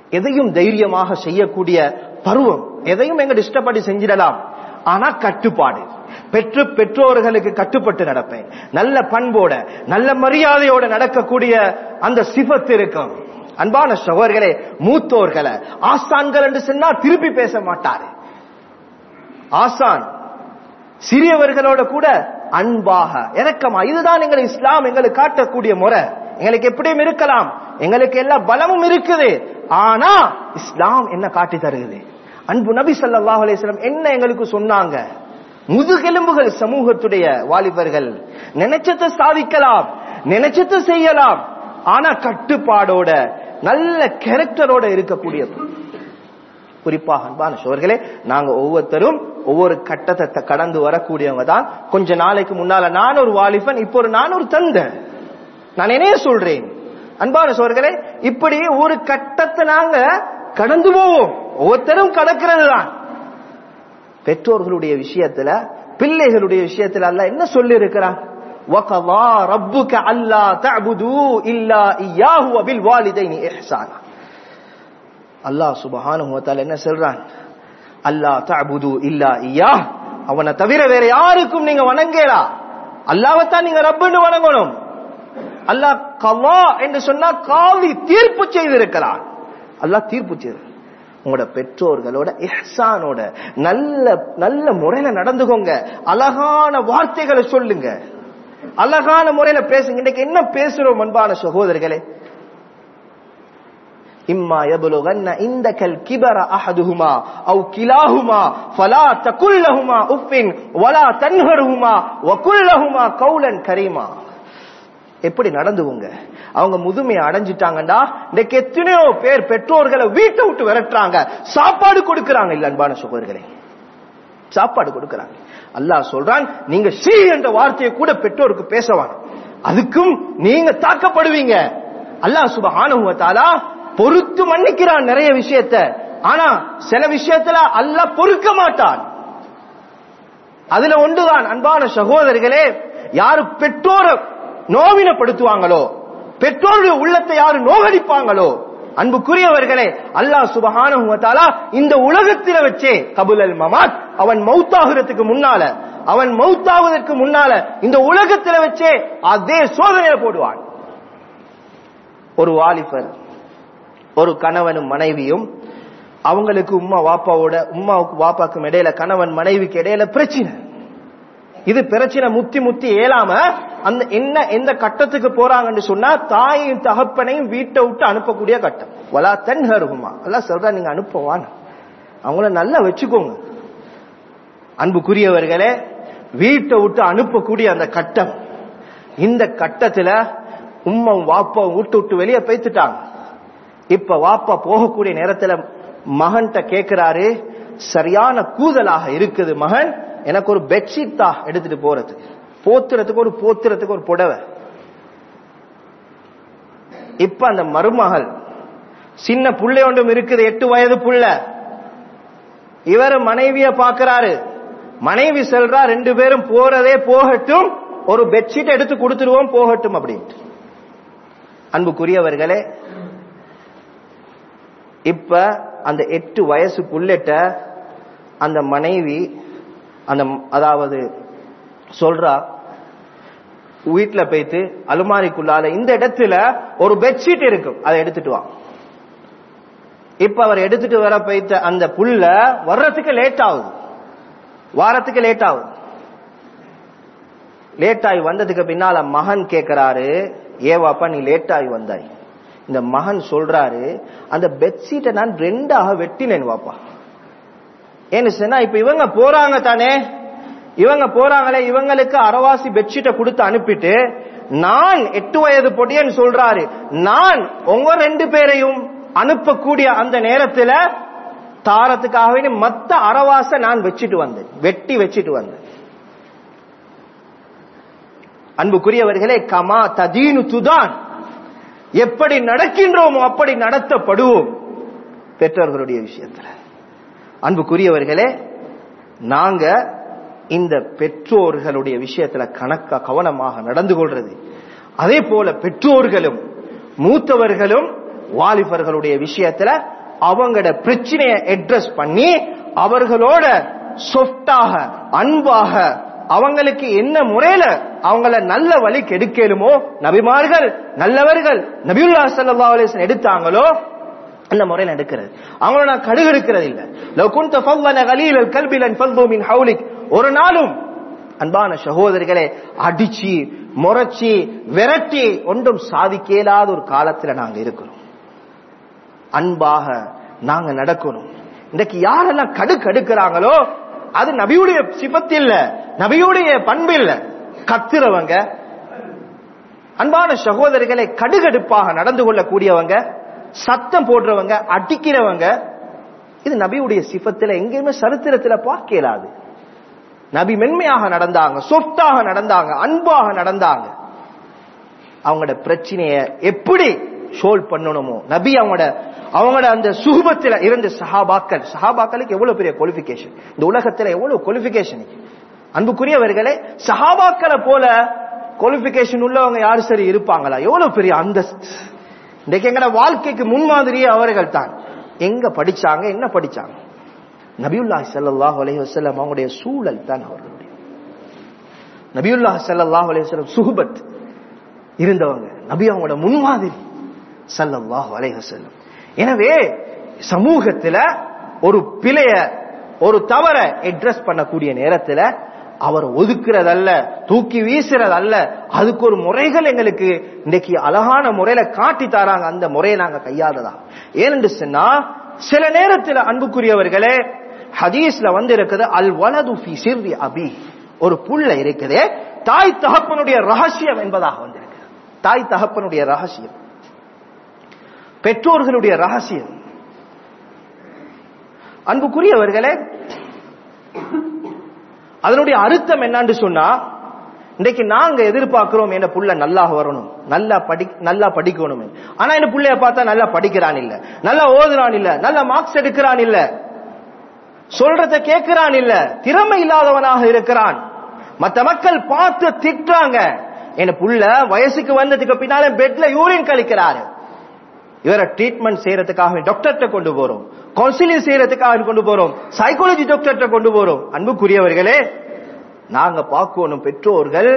எதையும் தைரியமாக செய்யக்கூடிய பருவம் எதையும் எங்க இஷ்டப்படி செஞ்சிடலாம். ஆனா கட்டுப்பாடு. பெற்று பெற்றோர்களுக்கு கட்டுப்பட்டு நடப்பேன். நல்ல பண்போட நல்ல மரியாதையோட நடக்கக்கூடிய அந்த சிபத்து இருக்கும். அன்பான சகோதரர்களே மூத்தோர்களை ஆசான்கள் என்று சொன்னா திருப்பி பேச மாட்டாரு. ஆசான் சிறியவர்களோட கூட அன்பாக இறக்கமா. இதுதான் எங்களை இஸ்லாம் எங்களுக்கு காட்டக்கூடிய முறை. எங்களுக்கு எப்படியும் இருக்கலாம். எங்களுக்கு எல்லா பலமும் இருக்குது. ஆனா இஸ்லாம் என்ன காட்டி தருகிறது? அன்பு நபி சல்லாஹ் அலிஸ்லாம் என்ன எங்களுக்கு சொன்னாங்க? முதுகெலும்புகள் சமூகத்துடைய வாலிபர்கள். நினைச்சத்தை சாதிக்கலாம் நினைச்சத்தை செய்யலாம். ஆனா கட்டுப்பாடோட நல்ல கேரக்டரோட இருக்கக்கூடிய குறிப்பாக அன்பான சோர்களே நாங்க ஒவ்வொருத்தரும் ஒவ்வொரு கட்டத்தை கடந்து வரக்கூடியவங்க தான். கொஞ்ச நாளைக்கு முன்னால நான் ஒரு வாலிபன் இப்போ ஒரு நான் ஒரு தந்தை. நான் என்னைய சொல்றேன். அன்பான சோர்களே இப்படி ஒரு கட்டத்தை நாங்க கடந்து போவோம். ஒவ்வொருத்தரும் கடக்கிறது தான் பெற்றோர்களுடைய விஷயத்துல பிள்ளைகளுடைய விஷயத்துல அல்ல என்ன சொல்லி இருக்கிறான் அல்லாஹ் சுபஹானுவத்தால் என்ன சொல்றான்? அல்லாஹ் தபுது இல்லா இயா அவனை தவிர வேற யாருக்கும் நீங்க வணங்கலா அல்லாவத்தான் நீங்க ரப்புன்னு வணங்கணும். அல்லாஹ் கவா என்று சொன்னா காவி தீர்ப்பு செய்திருக்கிறான். அல்லாஹ் தீர்ப்பு செய்து உங்களோட பெற்றோர்களோட இஹ்சானோட நல்ல நல்ல முறையில நடந்துகோங்க அழகான வார்த்தைகளை சொல்லுங்க. அழகான முறையில பேசுங்க. இன்னைக்கு என்ன பேசுறோம் அன்பான சகோதரர்களே? இம்மா யபுலுகன்ன இந்த கல் கிபர அஹதுஹுமா அவ் கிலாஹுமா ஃபலா தகுல்லஹுமா உஃபின் வலா தன்ஹருஹுமா வகுல்லஹுமா கௌலன் கரீமா. எப்படி நடந்துவுங்க? அவங்க முதுமையை அடைஞ்சிட்டாங்கடா இன்னைக்கு எத்தனையோ பேர் பெற்றோர்களை வீட்டை விட்டு விரட்டுறாங்க. சாப்பாடு கொடுக்கறாங்க இல்ல அன்பான சகோதரர்களே. சாப்பாடு கொடுக்கறாங்க. அல்லாஹ் சொல்றான் நீங்க ஷீ என்ற வார்த்தையை கூட பெற்றோருக்கு பேசவாங்க அதுக்கும் நீங்க தாக்கப்படுவீங்க. அல்லாஹ் சுபஹானஹு வ பொறுத்து மன்னிக்கிறான் நிறைய விஷயத்த. ஆனா சில விஷயத்துல அல்ல பொறுக்க மாட்டான். அதுல ஒன்றுதான் அன்பான சகோதரிகளே யாரு பெற்றோரை நோவினப்படுத்துவாங்களோ? பெற்றோருடைய உள்ளத்தை யாரு நோகடிப்பாங்களோ? அன்புக்குரியவர்களே அல்லாஹ் சுபஹானஹு இந்த உலகத்தில வச்சே கபுலல் மமாத் அவன் மௌத்தாகிறதுக்கு முன்னால அவன் மௌத்தாவதற்கு முன்னால இந்த உலகத்தில வச்சே அதே சோதனையில போடுவான். ஒரு வாலிபர் ஒரு கணவனும் மனைவியும் அவங்களுக்கு உம்மா வாப்பாவோட உம்மாவுக்கு வாப்பாக்கும் இடையில கணவன் மனைவிக்கு இடையில பிரச்சனை. இது பிரச்சனை முத்தி முத்தி ஏலாம அந்த என்ன எந்த கட்டத்துக்கு போறாங்கன்னு சொன்னா தாயையும் தகப்பனையும் வீட்டை விட்டு அனுப்பக்கூடிய கட்டம். வலா தன் ஹருகுமா எல்லாம் சொல்றா நீங்க அனுப்புவான் அவங்கள நல்லா வச்சுக்கோங்க. அன்புக்குரியவர்களே வீட்டை விட்டு அனுப்பக்கூடிய அந்த கட்டம். இந்த கட்டத்துல உம்மம் வாப்பா விட்டு விட்டு வெளியே பேத்துட்டாங்க இப்ப வாப்பா போகக்கூடிய நேரத்துல மகன்கிட்ட கேட்கிறாரு சரியான கூதலாக இருக்குது மகன். எனக்கு ஒரு பெட்ஷீட் தான் எடுத்துட்டு போறதுக்கு போத்துறதுக்கு ஒரு போத்துறதுக்கு ஒரு புடவை. இப்ப அந்த மருமகள் சின்ன புள்ளை ஒன்றும் இருக்குது எட்டு வயது புள்ள. இவர் மனைவிய பாக்குறாரு மனைவி செல்றா ரெண்டு பேரும் போறதே போகட்டும் ஒரு பெட்ஷீட் எடுத்து கொடுத்துருவோம் போகட்டும் அப்படின்ட்டு. அன்புக்குரியவர்களே இப்ப அந்த எட்டு வயசு புள்ளட்ட அந்த மனைவி அந்த அதாவது சொல்றா வீட்டுல போயிட்டு அலுமாரிக்குள்ளால இந்த இடத்துல ஒரு பெட்ஷீட் இருக்கும். அதை எடுத்துட்டு வா. இப்ப அவர் எடுத்துட்டு வர போயிட்ட அந்த புல்ல வர்றதுக்கு லேட் ஆகுது. வாரத்துக்கு லேட் ஆகுது. லேட் ஆகி வந்ததுக்கு பின்னால மகன் கேக்குறாரு ஏவாப்பா நீ லேட் ஆகி வந்தாய். இந்த மகன் சொல்றாரு அந்த பெட்ஷீட்டை நான் ரெண்டாக வெட்டினேன் வாப்பா ஏன்னு சொன்னா இப்ப இவங்க போறாங்க தானே? இவங்க போறாங்களே இவங்களுக்கு அரவாசி பெட்ஷீட்டை கொடுத்து அனுப்பிட்டு நான் எட்டு வயது பொடியன்னு சொல்றாரு. நான் உங்க ரெண்டு பேரையும் அனுப்பக்கூடிய அந்த நேரத்துல தாரத்துக்காக மத்த அறவாச நான் வச்சுட்டு வந்தேன். வெட்டி வச்சுட்டு வந்தேன். அன்புக்குரியவர்களே கமா ததீனு துதான். எப்படி நடக்கின்றோமோ அப்படி நடத்தப்படுவோம். பெற்றோர்களுடைய விஷயத்துல. அன்புக்குரியவர்களே நாங்க இந்த பெற்றோர்களுடைய விஷயத்துல கணக்க கவனமாக நடந்து கொள்றது. அதே போல பெற்றோர்களும் மூத்தவர்களும் வாலிபர்களுடைய விஷயத்துல அவங்களோட பிரச்சனையை அட்ரஸ் பண்ணி அவர்களோட சொஃப்டாக அன்பாக அவங்களுக்கு என்ன முறையில அவங்கள நல்ல வழி கெடுக்கலுமோ நபிமார்கள் நல்லவர்கள் நபியுல்லா சல்லா எடுத்தாங்களோ அந்த முறையில் எடுக்கிறது. அவங்கள நான் கடுகு எடுக்கிறது இல்லை. லவ் குந்த கலீலல் கல்பிலன் ஃபல்து மின் ஹவுலிக். ஒரு நாளும் அன்பான சகோதரிகளே அடிச்சு முறைச்சி விரட்டி ஒன்றும் சாதிக்க இயலாத ஒரு காலத்துல நாங்க இருக்கிறோம். அன்பாக நாங்க நடக்கணும். இன்றைக்கு யாரெல்லாம் கடுக்கு எடுக்கிறாங்களோ அது நபியுடைய சிபத்து இல்ல நபியுடைய பண்பு இல்ல. கத்துறவங்க அன்பான சகோதரிகளை கடுகடுப்பாக நடந்து கொள்ளக்கூடியவங்க சத்தம் போடுறவங்க அடிக்கிறவங்க இது நபியுடைய சிபத்துல எங்கேயுமே சரித்திரத்துல பார்க்க இயலாது. நபி மென்மையாக நடந்தாங்க சொத்தாக நடந்தாங்க அன்பாக நடந்தாங்க. அவங்களோட பிரச்சனைய எப்படி சோல் பண்ணணுமோ நபி அவங்களோட அவங்களோட அந்த சுகுபத்துல இருந்த சஹாபாக்கள் சஹாபாக்களுக்கு எவ்வளவு பெரிய குவாலிபிகேஷன் இந்த உலகத்துல எவ்வளவு குவாலிபிகேஷன் அன்புக்குரியவர்களே சஹாபாக்களை போல குவாலிபிகேஷன் உள்ளவங்க யாரு சரி இருப்பாங்களா? எவ்வளவு பெரிய அந்தஸ்து? இன்றைக்கு எங்கட வாழ்க்கைக்கு முன்மாதிரியே அவர்கள் தான் எங்க படிச்சாங்க என்ன படிச்சாங்க? நபியுல்லாஹ் ஸல்லல்லாஹு அலைஹி அவங்களுடைய சூழல் தான் அவர்களுடைய. நபியுல்லாஹ் ஸல்லல்லாஹு அலைஹி சுகுபத் இருந்தவங்க. நபி அவங்களோட முன்மாதிரி. ஸல்லல்லாஹு அலைஹி வஸல்லம். எனவே சமூகத்துல ஒரு பிழைய ஒரு தவற அட்ரஸ் பண்ணக்கூடிய நேரத்துல அவர் ஒதுக்குறதல்ல தூக்கி வீசுறதல்ல. அதுக்கு ஒரு முறைகள் எங்களுக்கு இன்னைக்கு அழகான முறையில காட்டி தராங்க. அந்த முறையை நாங்க கையாளதா ஏனென்று சொன்னா சில நேரத்தில் அன்புக்குரியவர்களே ஹதீஸ்ல வந்து இருக்குது அல் வலது அபி. ஒரு புள்ள இருக்குது தாய் தகப்பனுடைய ரகசியம் என்பதாக வந்திருக்கு தாய் தகப்பனுடைய ரகசியம். பெற்றோர்களுடைய ரகசியம். அன்புக்குரியவர்களே அதனுடைய அர்த்தம் என்னன்னு சொன்னா இன்னைக்கு நாங்க எதிர்பார்க்கிறோம் என்ன புள்ள நல்லா வரணும் நல்லா படி நல்லா படிக்கணும். ஆனா என்ன புள்ளைய பார்த்தா நல்லா படிக்கிறான் இல்ல நல்லா ஓதுறான் இல்ல நல்லா மார்க்ஸ் எடுக்கிறான் இல்ல. சொல்றத கேட்கிறான் இல்ல திறமை இல்லாதவனாக இருக்கிறான். மத்த மக்கள் பார்த்து திட்டுறாங்க. என்ன புள்ள வயசுக்கு வந்ததுக்கு பின்னால பெட்ல யூரின் கழிக்கிறாரு. இவரை ட்ரீட்மெண்ட் செய்யறதுக்காக டாக்டர்கிட்ட கொண்டு போறோம். கவுன்சிலிங் செய்யறதுக்காக கொண்டு போறோம். சைக்காலஜி டாக்டர்கிட்ட கொண்டு போறோம். அன்புக்குரியவர்களே நாங்க பார்க்கணும் பெற்றோர்கள்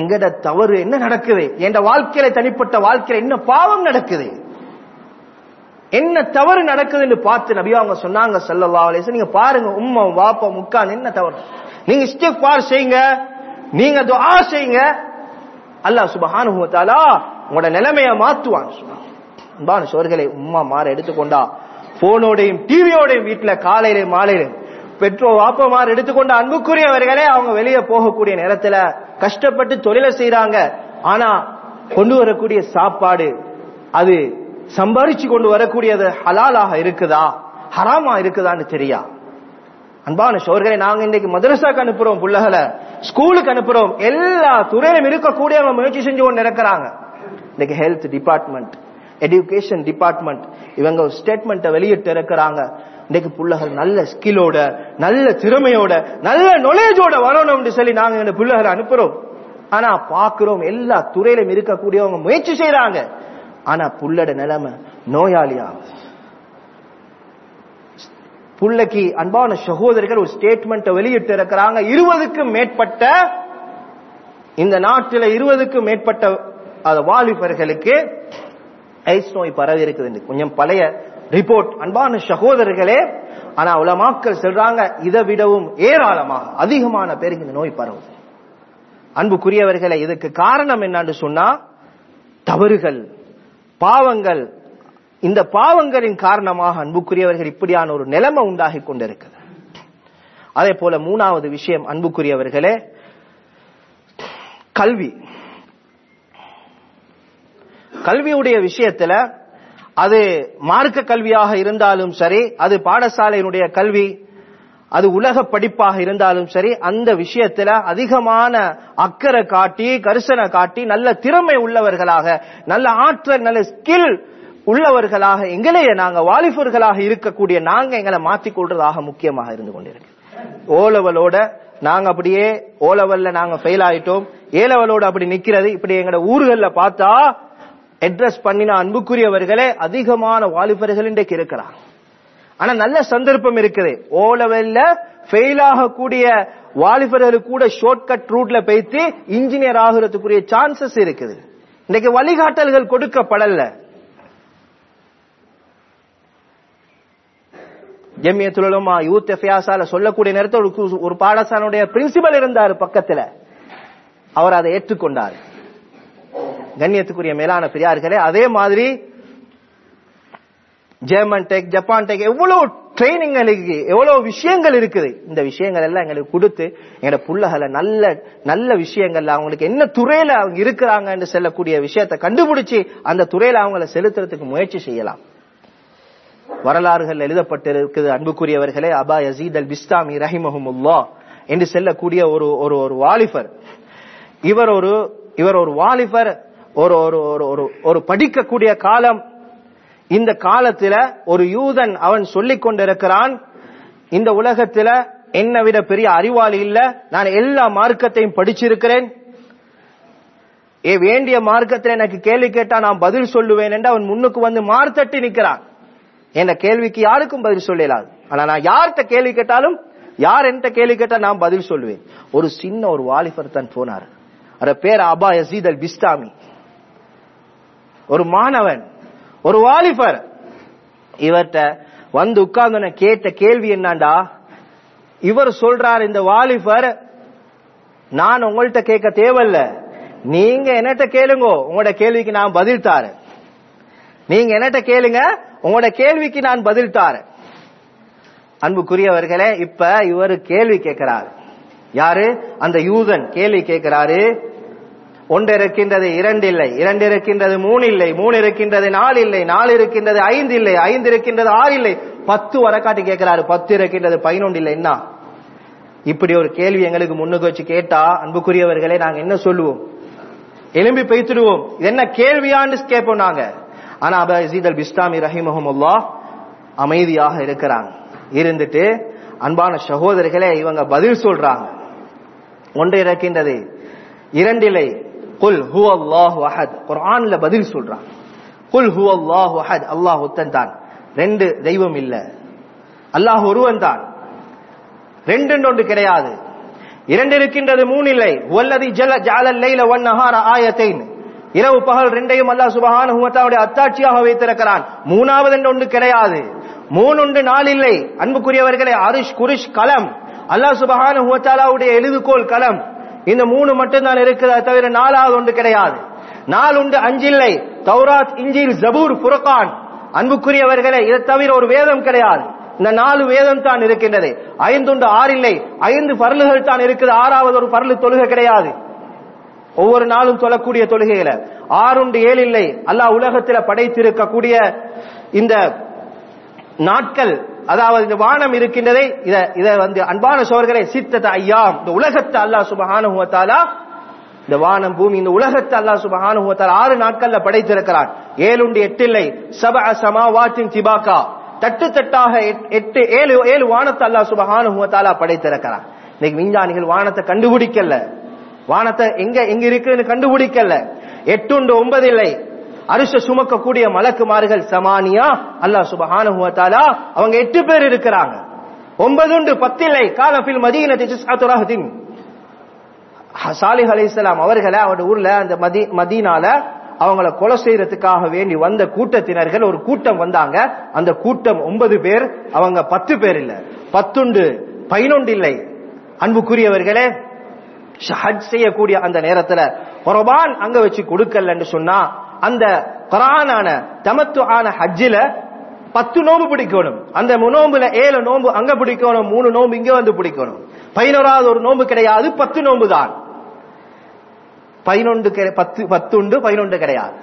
எங்கட தவறு என்ன நடக்குது? என் வாழ்க்கையில தனிப்பட்ட வாழ்க்கையில என்ன பாவம் நடக்குது? என்ன தவறு நடக்குதுன்னு பார்த்து நபி அவங்க சொன்னாங்க சல்லல்லா நீங்க பாருங்க உம்மா வாப்பா முக்கான் என்ன தவறு? நீங்க இஸ்டிஃபார் செய்யுங்க நீங்க துஆ செய்யுங்க. அல்லாஹ் சுபஹானுஹு தஆலா உங்களோட நிலைமைய மாத்துவான் அன்பான சோர்களை உம்மா மாற எடுத்துக்கொண்டா. போனோடையும் டிவியோடையும் வீட்டுல காலையில மாலையில. பெற்றோர் வாப்பமார் எடுத்துக்கொண்ட அன்புக்குரியவர்களே அவங்க வெளியே போகக்கூடிய நேரத்துல கஷ்டப்பட்டு தொழிலை செய்யறாங்க ஆனா கொண்டு வரக்கூடிய சாப்பாடு அது சம்பாரிச்சு கொண்டு வரக்கூடியது ஹலாலாக இருக்குதா? ஹராமா இருக்குதான்னு தெரியா? அன்பான சோர்களை நாங்க இன்னைக்கு மதரசாக்கு அனுப்புறோம் பிள்ளைகளை. ஸ்கூலுக்கு அனுப்புறோம். எல்லா துறையிலும் இருக்கக்கூடிய முயற்சி செஞ்சு கொண்டு இருக்கிறாங்க இன்னைக்கு ஹெல்த் டிபார்ட்மெண்ட் எஜுகேஷன் டிபார்ட்மெண்ட் இவங்க ஒரு ஸ்டேட்மெண்ட்டை வெளியிட்டு இருக்கிறாங்க இன்னைக்கு பிள்ளைகள் நல்ல ஸ்கில்லோட நல்ல திறமையோட நல்ல நாலேஜோட வரணும்னு சொல்லி நாங்க இந்த பிள்ளைகளை அனுப்புறோம். ஆனா பாக்குறோம் எல்லா துறையிலும் இருக்கக்கூடியவங்க முயற்சி செய்யறாங்க ஆனா புள்ளட நிலைமை நோயாளியா? புள்ளைக்கு அன்பான சகோதரர்கள் ஒரு ஸ்டேட்மெண்ட் வெளியிட்டு இருக்கிறாங்க இருபதுக்கும் மேற்பட்ட இந்த நாட்டில் இருபதுக்கும் மேற்பட்ட வாலிபர்களுக்கு ஐஸ் நோய் பரவி இருக்குது கொஞ்சம் பழைய ரிப்போர்ட் அன்பான சகோதரர்களே ஆனா உலமாக்கள் சொல்றாங்க இதை விடவும் ஏராளமாக அதிகமான பேருக்கு இந்த நோய் பரவுது. அன்புக்குரியவர்களை இதுக்கு காரணம் என்னன்னு சொன்னா தவறுகள் பாவங்கள். இந்த பாவங்களின் காரணமாக அன்புக்குரியவர்கள் இப்படியான ஒரு நிலைமை உண்டாகி கொண்டிருக்கிறது. அதே போல மூணாவது விஷயம் அன்புக்குரியவர்களே கல்வி. கல்வியுடைய விஷயத்துல அது மார்க்க கல்வியாக இருந்தாலும் சரி அது பாடசாலையினுடைய கல்வி அது உலக படிப்பாக இருந்தாலும் சரி அந்த விஷயத்துல அதிகமான அக்கறை காட்டி கரிசனை காட்டி நல்ல திறமை உள்ளவர்களாக நல்ல ஆற்றல் நல்ல ஸ்கில் உள்ளவர்களாக எங்களையே நாங்க வாலிபர்களாக இருக்கக்கூடிய நாங்க எங்களை மாத்திக் கொள்றதாக முக்கியமாக இருந்து கொண்டிருக்கு. ஓலவலோட நாங்க அப்படியே ஓலவல்ல நாங்க ஃபெயில் ஆயிட்டோம். ஏலவலோட அப்படி நிக்கிறது இப்படி எங்களோட ஊர்களில் பார்த்தா அட்ரஸ் பண்ணின அன்புக்குரியவர்களே அதிகமான வாலிபர்கள் இன்றைக்கு இருக்கிறாங்க. ஆனா நல்ல சந்தர்ப்பம் இருக்குது. ஓ லெவல்ல ஃபெயில் ஆகக்கூடிய வாலிபர்கள் கூட ஷார்ட் கட் ரூட்ல பேத்து இன்ஜினியர் ஆகுறதுக்குரிய சான்சஸ் இருக்குது. இன்னைக்கு வழிகாட்டல்கள் கொடுக்கப்படல. ஜெமியத்துலமா யூத் எஃபியாசால சொல்லக்கூடிய நேரத்தில் ஒரு- ஒரு பாடசாலையுடைய பிரின்சிபல் இருந்தார் பக்கத்துல. அவர் அதை ஏற்றுக்கொண்டார். கண்ணியத்துக்குரிய மேலான பெரியார்களே அதே மாதிரி ஜெர்மன் டெக் ஜப்பான் டெக் எவ்வளவு ட்ரைனிங் எங்களுக்கு எவ்வளவு விஷயங்கள் இருக்குது. இந்த விஷயங்கள் எல்லாம் எங்களுக்கு கொடுத்து எங்களோட புள்ளகளை நல்ல நல்ல விஷயங்கள்ல அவங்களுக்கு என்ன துறையில அவங்க இருக்கிறாங்கன்னு செல்லக்கூடிய விஷயத்தை கண்டுபிடிச்சு அந்த துறையில அவங்கள செலுத்துறதுக்கு முயற்சி செய்யலாம். வரலாறுகள் எழுதப்பட்டிருக்குது அன்புக்குரியவர்களே அபா யசீத் அல் பிஸ்தாமி ரஹிமஹமுல்லா என்று செல்லக்கூடிய ஒரு ஒரு ஒரு வாலிபர். இவர் ஒரு இவர் ஒரு வாலிபர் ஒரு ஒரு ஒரு ஒரு ஒரு படிக்கக்கூடிய காலம். இந்த காலத்துல ஒரு யூதன் அவன் சொல்லிக் கொண்டிருக்கிறான் இந்த உலகத்துல என்ன விட பெரிய அறிவாளி இல்ல நான் எல்லா மார்க்கத்தையும் படிச்சிருக்கிறேன். ஏ வேண்டிய மார்க்கத்துல எனக்கு கேள்வி கேட்டா நான் பதில் சொல்லுவேன் என்று அவன் முன்னுக்கு வந்து மார்த்தட்டி நிக்கிறான் என்ற கேள்விக்கு யாருக்கும் பதில் சொல்லலாது. ஆனா நான் யார்கிட்ட கேள்வி கேட்டாலும் யார் என்கிட்ட கேள்வி கேட்டா நான் பதில் சொல்லுவேன். ஒரு சின்ன ஒரு வாலிபர் தான் போனார். அவர பேர் அபா யசீத் அல் பிஸ்தாமி ஒரு மாணவன் ஒரு வாலிபர். இவர்கிட்ட வந்து உட்கார்ந்து கேட்ட கேள்வி என்னண்டா? இவர் சொல்றார் இந்த வாலிபர் நான் உங்கள்கிட்ட கேட்க தேவையில்ல. நீங்க என்னட்ட கேளுங்க உங்களோட கேள்விக்கு நான் பதில் தாரு நீங்க என்னட்ட கேளுங்க உங்களோட கேள்விக்கு நான் பதில் தாரு அன்புக்குரியவர்களே இப்ப இவர் கேள்வி கேட்கிறார். யாரு? அந்த யூதன் கேள்வி கேட்கிறாரு. ஒன்று இருக்கின்றது இரண்டு இல்லை இரண்டு இருக்கின்றது மூணு இல்லை மூணு இருக்கின்றது நாலு இல்லை நாலு இருக்கின்றது ஐந்து இல்லை ஐந்து இருக்கின்றது ஆறு இல்லை பத்து வரக்காட்டி கேட்கிறாரு பத்து இருக்கின்றது பதினொன்று இல்லை என்ன? இப்படி ஒரு கேள்வி எங்களுக்கு முன்னுக்கு வச்சு கேட்டா அன்புக்குரியவர்களே நாங்க என்ன சொல்லுவோம்? எலும்பி பெய்த்துடுவோம். இது என்ன கேள்வியான்னு கேட்போம் நாங்க. ஆனா அபா யசீத் அல் ரஹிமஹமுல்லா அமைதியாக இருக்கிறாங்க. இருந்துட்டு அன்பான சகோதரர்களே இவங்க பதில் சொல்றாங்க. ஒன்று இறக்கின்றது இரண்டிலை குல் ஹூ அல்லாஹ் அஹத் குரான்ல பதில் சொல்றான் குல் ஹூ அல்லாஹ் அஹத் அல்லாஹ் ஒத்தன் தான் ரெண்டு தெய்வம் இல்ல அல்லாஹ் ஒருவன் தான் ரெண்டு ஒன்று கிடையாது இரண்டு இருக்கின்றது மூணு இல்லை வல்லதி ஜல ஜால லைல ஒன் நஹார ஆயத்தைன் இரவு பகல் ரெண்டையும் அல்லாஹ் சுபஹான ஹுவத்தாவுடைய அத்தாட்சியாக வைத்திருக்கிறான் மூணாவது என்று ஒன்று கிடையாது மூணு நாள் இல்லை அன்புக்குரியவர்களே அரிஷ் குரிஷ் கலம் அல்லாஹ் சுபஹான ஹுவத்தாலாவுடைய எழுதுகோள் எழுதுகோல் கலம் இந்த மூணு மட்டும்தான் இருக்குதா தவிர நாலாவது ஒன்று கிடையாது. நாலு உண்டு அஞ்சில்லை. தௌராத் இஞ்சில் ஜபூர் புரகான் அன்புக்குரியவர்களே இதை தவிர ஒரு வேதம் கிடையாது. இந்த நாலு வேதம் தான் இருக்கின்றது. ஐந்துண்டு ஆறில்லை. ஐந்து பரலுகள் தான் இருக்குது. ஆறாவது ஒரு பரலு தொழுகை கிடையாது. ஒவ்வொரு நாளும் சொல்லக்கூடிய தொழுகைகளை ஆறுண்டு ஏழு இல்லை அல்லாஹ் உலகத்தில் படைத்திருக்கக்கூடிய இந்த நாட்கள் அதாவது இந்த வானம் இருக்கின்றதை இத இத வந்து அன்பான சோர்களே சித்தத்தை ஐயா இந்த உலகத்தை அல்லாஹ் சுபஹானுவத்தாலா இந்த வானம் பூமி இந்த உலகத்தை அல்லாஹ் சுபஹானுவத்தாலா ஆறு நாட்கள்ல படைத்திருக்கிறான் ஏழுண்டு எட்டு இல்லை சப சமாவாத்தின் திபாக்கா. தட்டு தட்டாக எட்- எட்டு ஏழு ஏழு வானத்தை அல்லாஹ் சுபஹானுவத்தாலா படைத்திருக்கிறான் இன்னைக்கு விஞ்ஞானிகள் வானத்தை கண்டுபிடிக்கல. வானத்தை எங்க எங்க இருக்குன்னு கண்டுபிடிக்கல. எட்டுண்டு ஒன்பது இல்லை அரிச சுமக்கக்கூடிய மலக்குமார்கள் சமானியா? அல்லாஹ் சுபஹானஹு அவங்க எட்டு பேர் இருக்கிறாங்க. ஒன்பது உண்டு பத்தில்லை காலஃபில் மதீனத்தி திஸ்அத்து ரஹ்தின். சாலிஹ் அலைஹிஸ்ஸலாம் அவர்களை அவருடைய ஊர்ல அந்த மதி மதீனால அவங்கள கொலை செய்யறதுக்காக வேண்டி வந்த கூட்டத்தினர்கள் ஒரு கூட்டம் வந்தாங்க. அந்த கூட்டம் ஒன்பது பேர் அவங்க பத்து பேர் இல்ல. பத்துண்டு பதினொன்று இல்லை. அன்புக்குரியவர்களே ஹஜ் செய்யக்கூடிய அந்த நேரத்துல குரபான் அங்க வச்சு கொடுக்கலன்னு சொன்னா அந்த குரானான தமத்து ஆன ஹஜ்ஜில பத்து நோம்பு பிடிக்கணும். அந்த நோம்புல ஏழு நோம்பு அங்க பிடிக்கணும் மூணு நோம்பு இங்க வந்து பிடிக்கணும். பதினோராவது ஒரு நோம்பு கிடையாது பத்து நோம்பு தான். பதினொன்று கிடை- பத்து பத்துண்டு பதினொன்று கிடையாது.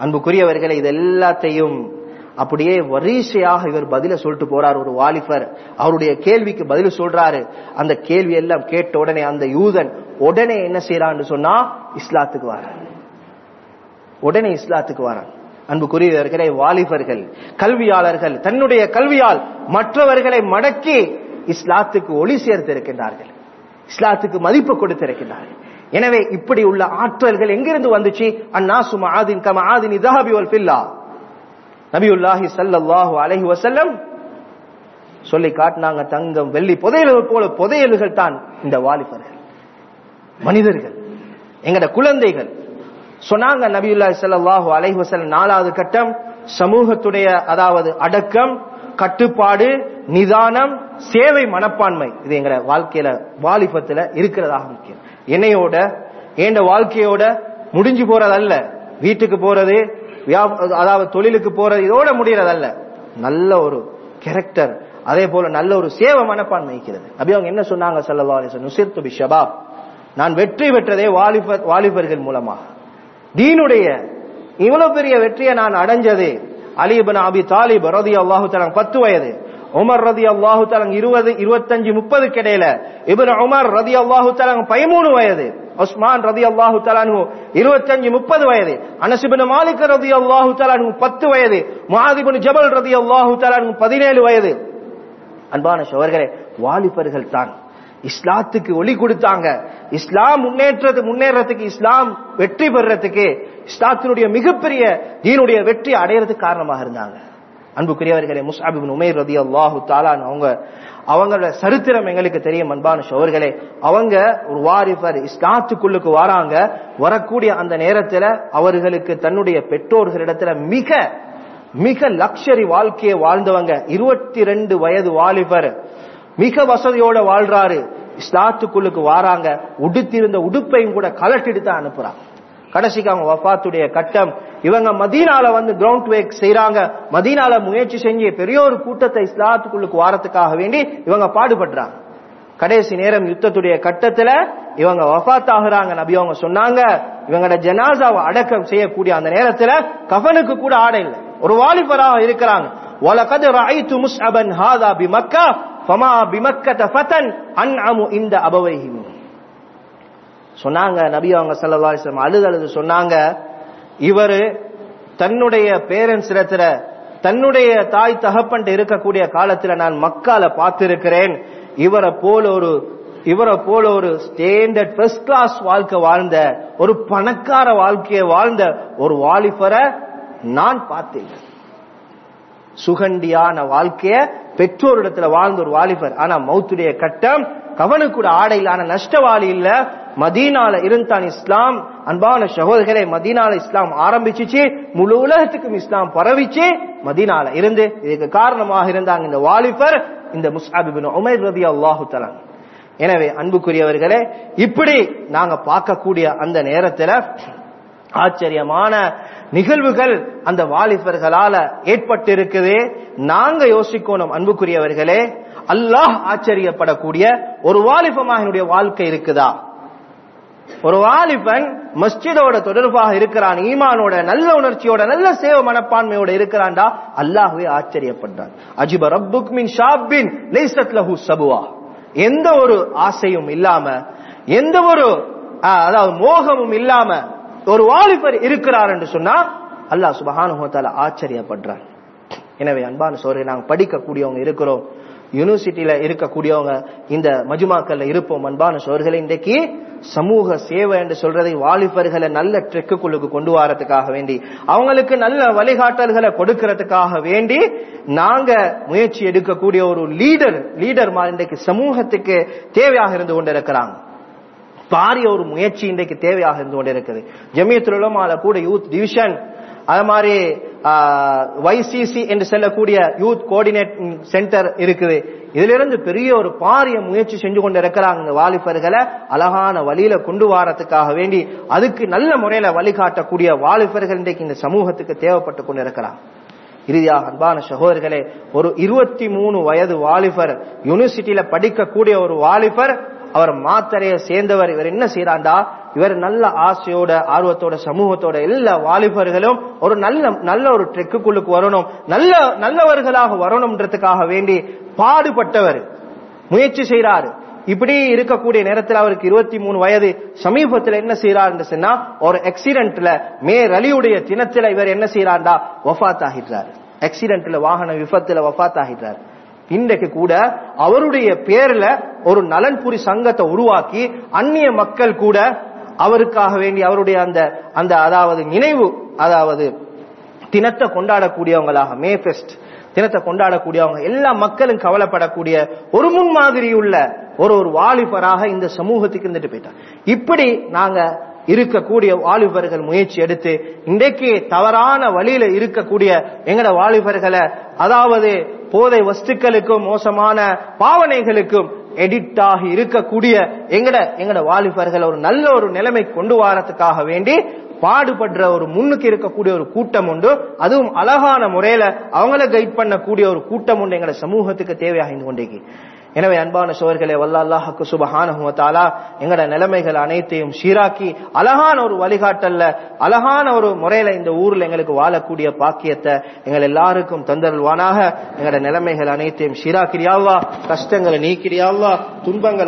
அன்புக்குரியவர்களே இது எல்லாத்தையும் அப்படியே வரிசையாக இவர் பதில சொல்லிட்டு போறார் ஒரு வாலிபர். அவருடைய கேள்விக்கு பதில் சொல்றாரு. அந்த கேள்வி எல்லாம் கேட்ட உடனே அந்த யூதன் உடனே என்ன செய்யறான்னு சொன்னா இஸ்லாத்துக்கு வரான் உடனே இஸ்லாத்துக்கு வரான். அன்புக்குரியவர்களே வாலிபர்கள் கல்வியாளர்கள் தன்னுடைய கல்வியால் மற்றவர்களை மடக்கி இஸ்லாத்துக்கு ஒளி சேர்த்திருக்கின்றார்கள். இஸ்லாத்துக்கு மதிப்பு கொடுத்திருக்கின்றார்கள். எனவே இப்படி உள்ள ஆற்றல்கள் எங்கிருந்து வந்துச்சு? அந்நாசு மஆதின் கம ஆதின் இதஹபி ஒல் பில்லா நபியுல்லாஹி ஸல்லல்லாஹு அலைஹி வஸல்லம் சொல்லி காட்டினாங்க தங்கம் வெள்ளி புதையல்கள் போல புதையல்கள் தான் இந்த வாலிபர்கள். மனிதர்கள் எங்கட குழந்தைகள் சொன்னாங்க நபியுல்லா சல்லாஹூ அலைஹசல் நாலாவது கட்டம் சமூகத்துடைய அதாவது அடக்கம் கட்டுப்பாடு நிதானம் சேவை மனப்பான்மை. இது எங்க வாழ்க்கையில வாலிபத்துல இருக்கிறதாக முக்கியம். என்னையோட ஏண்ட வாழ்க்கையோட முடிஞ்சு போறதல்ல. வீட்டுக்கு போறது அதாவது தொழிலுக்கு போறது இதோட முடியறதல்ல. நல்ல ஒரு கேரக்டர் அதே போல நல்ல ஒரு சேவை மனப்பான்மை இருக்கிறது. அப்படி அவங்க என்ன சொன்னாங்க ஸல்லல்லாஹு அலைஹி வஸல்லம்? நுசிர்து நான் வெற்றி பெற்றதே வாலிபர் வாலிபர்கள் மூலமாக. தீனுடைய இவ்வளவு பெரிய வெற்றியை நான் அடைஞ்சது. அலிபன் அபி தாலிப் ரதி அல்லாஹு தலங் பத்து வயது. உமர் ரதி அல்லாஹு தலங் இருபது இருபத்தஞ்சு முப்பது கிடையில இபன் உமர் ரதி அல்லாஹு தலங் பதிமூணு வயது. உஸ்மான் ரதி அல்லாஹு தலானு இருபத்தஞ்சு முப்பது வயது. அனசிபின் மாலிக் ரதி அல்லாஹு தலானு பத்து வயது. மாதிபின் ஜபல் ரதி அல்லாஹு தலானு பதினேழு வயது. அன்பான சோர்களே வாலிபர்கள் தான். இஸ்லாத்துக்கு ஒளி கொடுத்தாங்க. இஸ்லாம் முன்னேற்றது முன்னேறதுக்கு இஸ்லாம் வெற்றி பெறத்துக்கு இஸ்லாத்தினுடைய மிகப்பெரிய தீனுடைய வெற்றி அடையறதுக்கு காரணமாக இருந்தாங்க. அன்புக்குரியவர்களே முஸ்அப் உமேர் ரதி அல்லாஹு அவங்க அவங்களோட சரித்திரம் எங்களுக்கு தெரியும் அன்பான சோர்களே அவங்க ஒரு வாரிபர் இஸ்லாத்துக்குள்ளுக்கு வராங்க. வரக்கூடிய அந்த நேரத்துல அவர்களுக்கு தன்னுடைய பெற்றோர்களிடத்துல மிக மிக லக்ஷரி வாழ்க்கையை வாழ்ந்தவங்க. இருபத்தி ரெண்டு வயது வாலிபர். மிக வசதியோட வாழ்றாரு. இஸ்லாத்துக்குள்ளுக்கு வாராங்க. உடுத்திருந்த உடுப்பையும் கூட கலட்டிட்டு தான் அனுப்புறாங்க கடைசிக்கு அவங்க வஃபாத்துடைய கட்டம். இவங்க மதீனால வந்து கிரவுண்ட் வேக் செய்றாங்க. மதீனால முயற்சி செஞ்சு பெரிய ஒரு கூட்டத்தை இஸ்லாத்துக்குள்ளுக்கு வாரத்துக்காக வேண்டி இவங்க பாடுபடுறாங்க. கடைசி நேரம் யுத்தத்துடைய கட்டத்துல இவங்க வஃபாத் ஆகுறாங்க நபி அவங்க சொன்னாங்க இவங்களோட ஜனாசாவை அடக்கம் செய்யக்கூடிய அந்த நேரத்துல கஃபனுக்கு கூட ஆடை இல்லை. ஒரு வாலிபராக இருக்கிறாங்க. பமா பிமக்கத ஃபதன் அன் இந்த அபவைஹிம். சொன்னாங்க நபி அவங்க சல்லா அலிஸ்லாம் அழுது அழுது சொன்னாங்க இவரு தன்னுடைய பேரண்ட்ஸ் இடத்துல தன்னுடைய தாய் தகப்பன் இருக்கக்கூடிய காலத்துல நான் மக்கால பார்த்திருக்கிறேன் இவரை போல ஒரு இவரை போல ஒரு ஸ்டேண்டர்ட் ஃபர்ஸ்ட் கிளாஸ் வாழ்க்கை வாழ்ந்த ஒரு பணக்கார வாழ்க்கையை வாழ்ந்த ஒரு வாலிபரை நான் பார்த்தேன். சுகண்டியான வாழ்க்கைய பெற்றோரிடத்துல வாழ்ந்த ஒரு வாலிபர். ஆனா மௌத்துடைய கட்டம் கவனுக்கு கூட ஆனா நஷ்டவாளி இல்ல. மதீனால இருந்தான் இஸ்லாம். அன்பான சகோதரரை மதீனால இஸ்லாம் ஆரம்பிச்சுச்சு. முழு உலகத்துக்கும் இஸ்லாம் பரவிச்சு மதீனால இருந்து இதுக்கு காரணமாக இருந்தாங்க இந்த வாலிபர் இந்த முஸ்அப் உமைர் ரதி அல்லாஹு தலான் எனவே அன்புக்குரியவர்களே இப்படி நாங்க பார்க்கக்கூடிய அந்த நேரத்துல ஆச்சரியமான நிகழ்வுகள் அந்த வாலிபர்களால ஏற்பட்டிருக்குது. நாங்க யோசிக்கணும் அன்புக்குரியவர்களே. அல்லாஹ் ஆச்சரியப்படக்கூடிய ஒரு வாலிபமாக என்னுடைய வாழ்க்கை இருக்குதா? ஒரு வாலிபன் மஸ்ஜிதோட தொடர்பாக இருக்கிறான் ஈமானோட நல்ல உணர்ச்சியோட நல்ல சேவ மனப்பான்மையோட இருக்கிறான்டா. அல்லாஹுவே ஆச்சரியப்படுறான் அஜிப ரப்புக் மின் ஷாபின் லைசத் லஹு சபுவா. எந்த ஒரு ஆசையும் இல்லாம எந்த ஒரு அதாவது மோகமும் இல்லாம ஒரு வாலிபர் இருக்கிறார் என்று சொன்னா அல்லாஹ் சுபஹானுஹு ஆச்சரியப்படுறார். எனவே அன்பான சோரை நாங்க படிக்கக்கூடியவங்க இருக்கிறோம். யூனிவர்சிட்டியில இருக்கக்கூடியவங்க இந்த மஜுமாக்கள்ல இருப்போம். அன்பான சோர்களை இன்றைக்கு சமூக சேவை என்று சொல்றதை வாலிபர்களை நல்ல ட்ரெக்குக்குள்ளுக்கு கொண்டு வரதுக்காக வேண்டி அவங்களுக்கு நல்ல வழிகாட்டல்களை கொடுக்கறதுக்காக வேண்டி நாங்க முயற்சி எடுக்கக்கூடிய ஒரு லீடர் லீடர் மாதிரி இன்றைக்கு சமூகத்துக்கு தேவையாக இருந்து கொண்டிருக்கிறாங்க. பாரிய ஒரு முயற்சி இன்றைக்கு தேவையாக இருந்து கொண்டிருக்குது. ஜமியத்துல் கூட யூத் டிவிஷன் அது மாதிரி வைசிசி என்று சொல்லக்கூடிய யூத் கோஆர்டினேட் சென்டர் இருக்குது. இதுல இருந்து பெரிய ஒரு பாரிய முயற்சி செஞ்சு கொண்டு இருக்கிறாங்க இந்த வாலிபர்களை. அழகான வழியில கொண்டு வாரத்துக்காக வேண்டி அதுக்கு நல்ல முறையில வழிகாட்டக்கூடிய வாலிபர்கள் இன்றைக்கு இந்த சமூகத்துக்கு தேவைப்பட்டு கொண்டு இருக்கிறாங்க இறுதியாக அன்பான சகோதரர்களே ஒரு இருபத்தி மூணு வயது வாலிபர் யூனிவர்சிட்டியில படிக்கக்கூடிய ஒரு வாலிபர் அவர் மாத்தரைய சேர்ந்தவர் இவர் என்ன செய்யறாண்டா இவர் நல்ல ஆசையோட ஆர்வத்தோட சமூகத்தோட எல்லா வாலிபர்களும் ஒரு நல்ல நல்ல ஒரு ட்ரெக்குக்குள்ளுக்கு வரணும். நல்ல நல்லவர்களாக வரணும்ன்றதுக்காக வேண்டி பாடுபட்டவர் முயற்சி செய்யறாரு இப்படி இருக்கக்கூடிய நேரத்தில் அவருக்கு இருபத்தி மூணு வயது. சமீபத்தில் என்ன செய்யறாருன்னு சொன்னா ஒரு ஆக்சிடென்ட்ல மே ரலியுடைய தினத்துல இவர் என்ன செய்யறாண்டா வஃபாத் ஆகிட்டார் ஆக்சிடென்ட்ல வாகன விபத்துல வஃபாத் ஆகிட்டார் இன்றைக்கு கூட அவருடைய பேர்ல ஒரு நலன்புரி சங்கத்தை உருவாக்கி அந்நிய மக்கள் கூட அவருக்காக வேண்டி அவருடைய அந்த அந்த அதாவது நினைவு அதாவது தினத்தை கொண்டாடக்கூடியவங்களாக மே ஃபெஸ்ட் தினத்தை கொண்டாடக்கூடியவங்க எல்லா மக்களும் கவலைப்படக்கூடிய ஒரு முன்மாதிரி உள்ள ஒரு ஒரு வாலிபராக இந்த சமூகத்துக்கு இருந்துட்டு போயிட்டார். இப்படி நாங்க இருக்கக்கூடிய வாலிபர்கள் முயற்சி எடுத்து இன்றைக்கு தவறான வழியில இருக்கக்கூடிய எங்கட வாலிபர்களை அதாவது போதை வஸ்துக்களுக்கும் மோசமான பாவனைகளுக்கும் எடிட் ஆகி இருக்கக்கூடிய எங்கட எங்கட வாலிபர்கள் ஒரு நல்ல ஒரு நிலைமை கொண்டு வரதுக்காக வேண்டி பாடுபடுற ஒரு முன்னுக்கு இருக்கக்கூடிய ஒரு கூட்டம் உண்டு. அதுவும் அழகான முறையில அவங்கள கைட் பண்ணக்கூடிய ஒரு கூட்டம் உண்டு எங்கட சமூகத்துக்கு தேவையாக இருந்து கொண்டேக்கு எனவே அன்பான சோர்களே வல்ல அல்லாஹுக்கு சுபஹானஹு எங்கட நிலைமைகள் அனைத்தையும் சீராக்கி அழகான ஒரு வழிகாட்டல்ல அழகான ஒரு முறையில இந்த ஊர்ல எங்களுக்கு வாழக்கூடிய பாக்கியத்தை எங்கள் எல்லாருக்கும் தந்தருள்வானாக. எங்கட நிலைமைகள் அனைத்தையும் சீராக்கிறியாவா கஷ்டங்களை நீக்கிறியாவா துன்பங்களை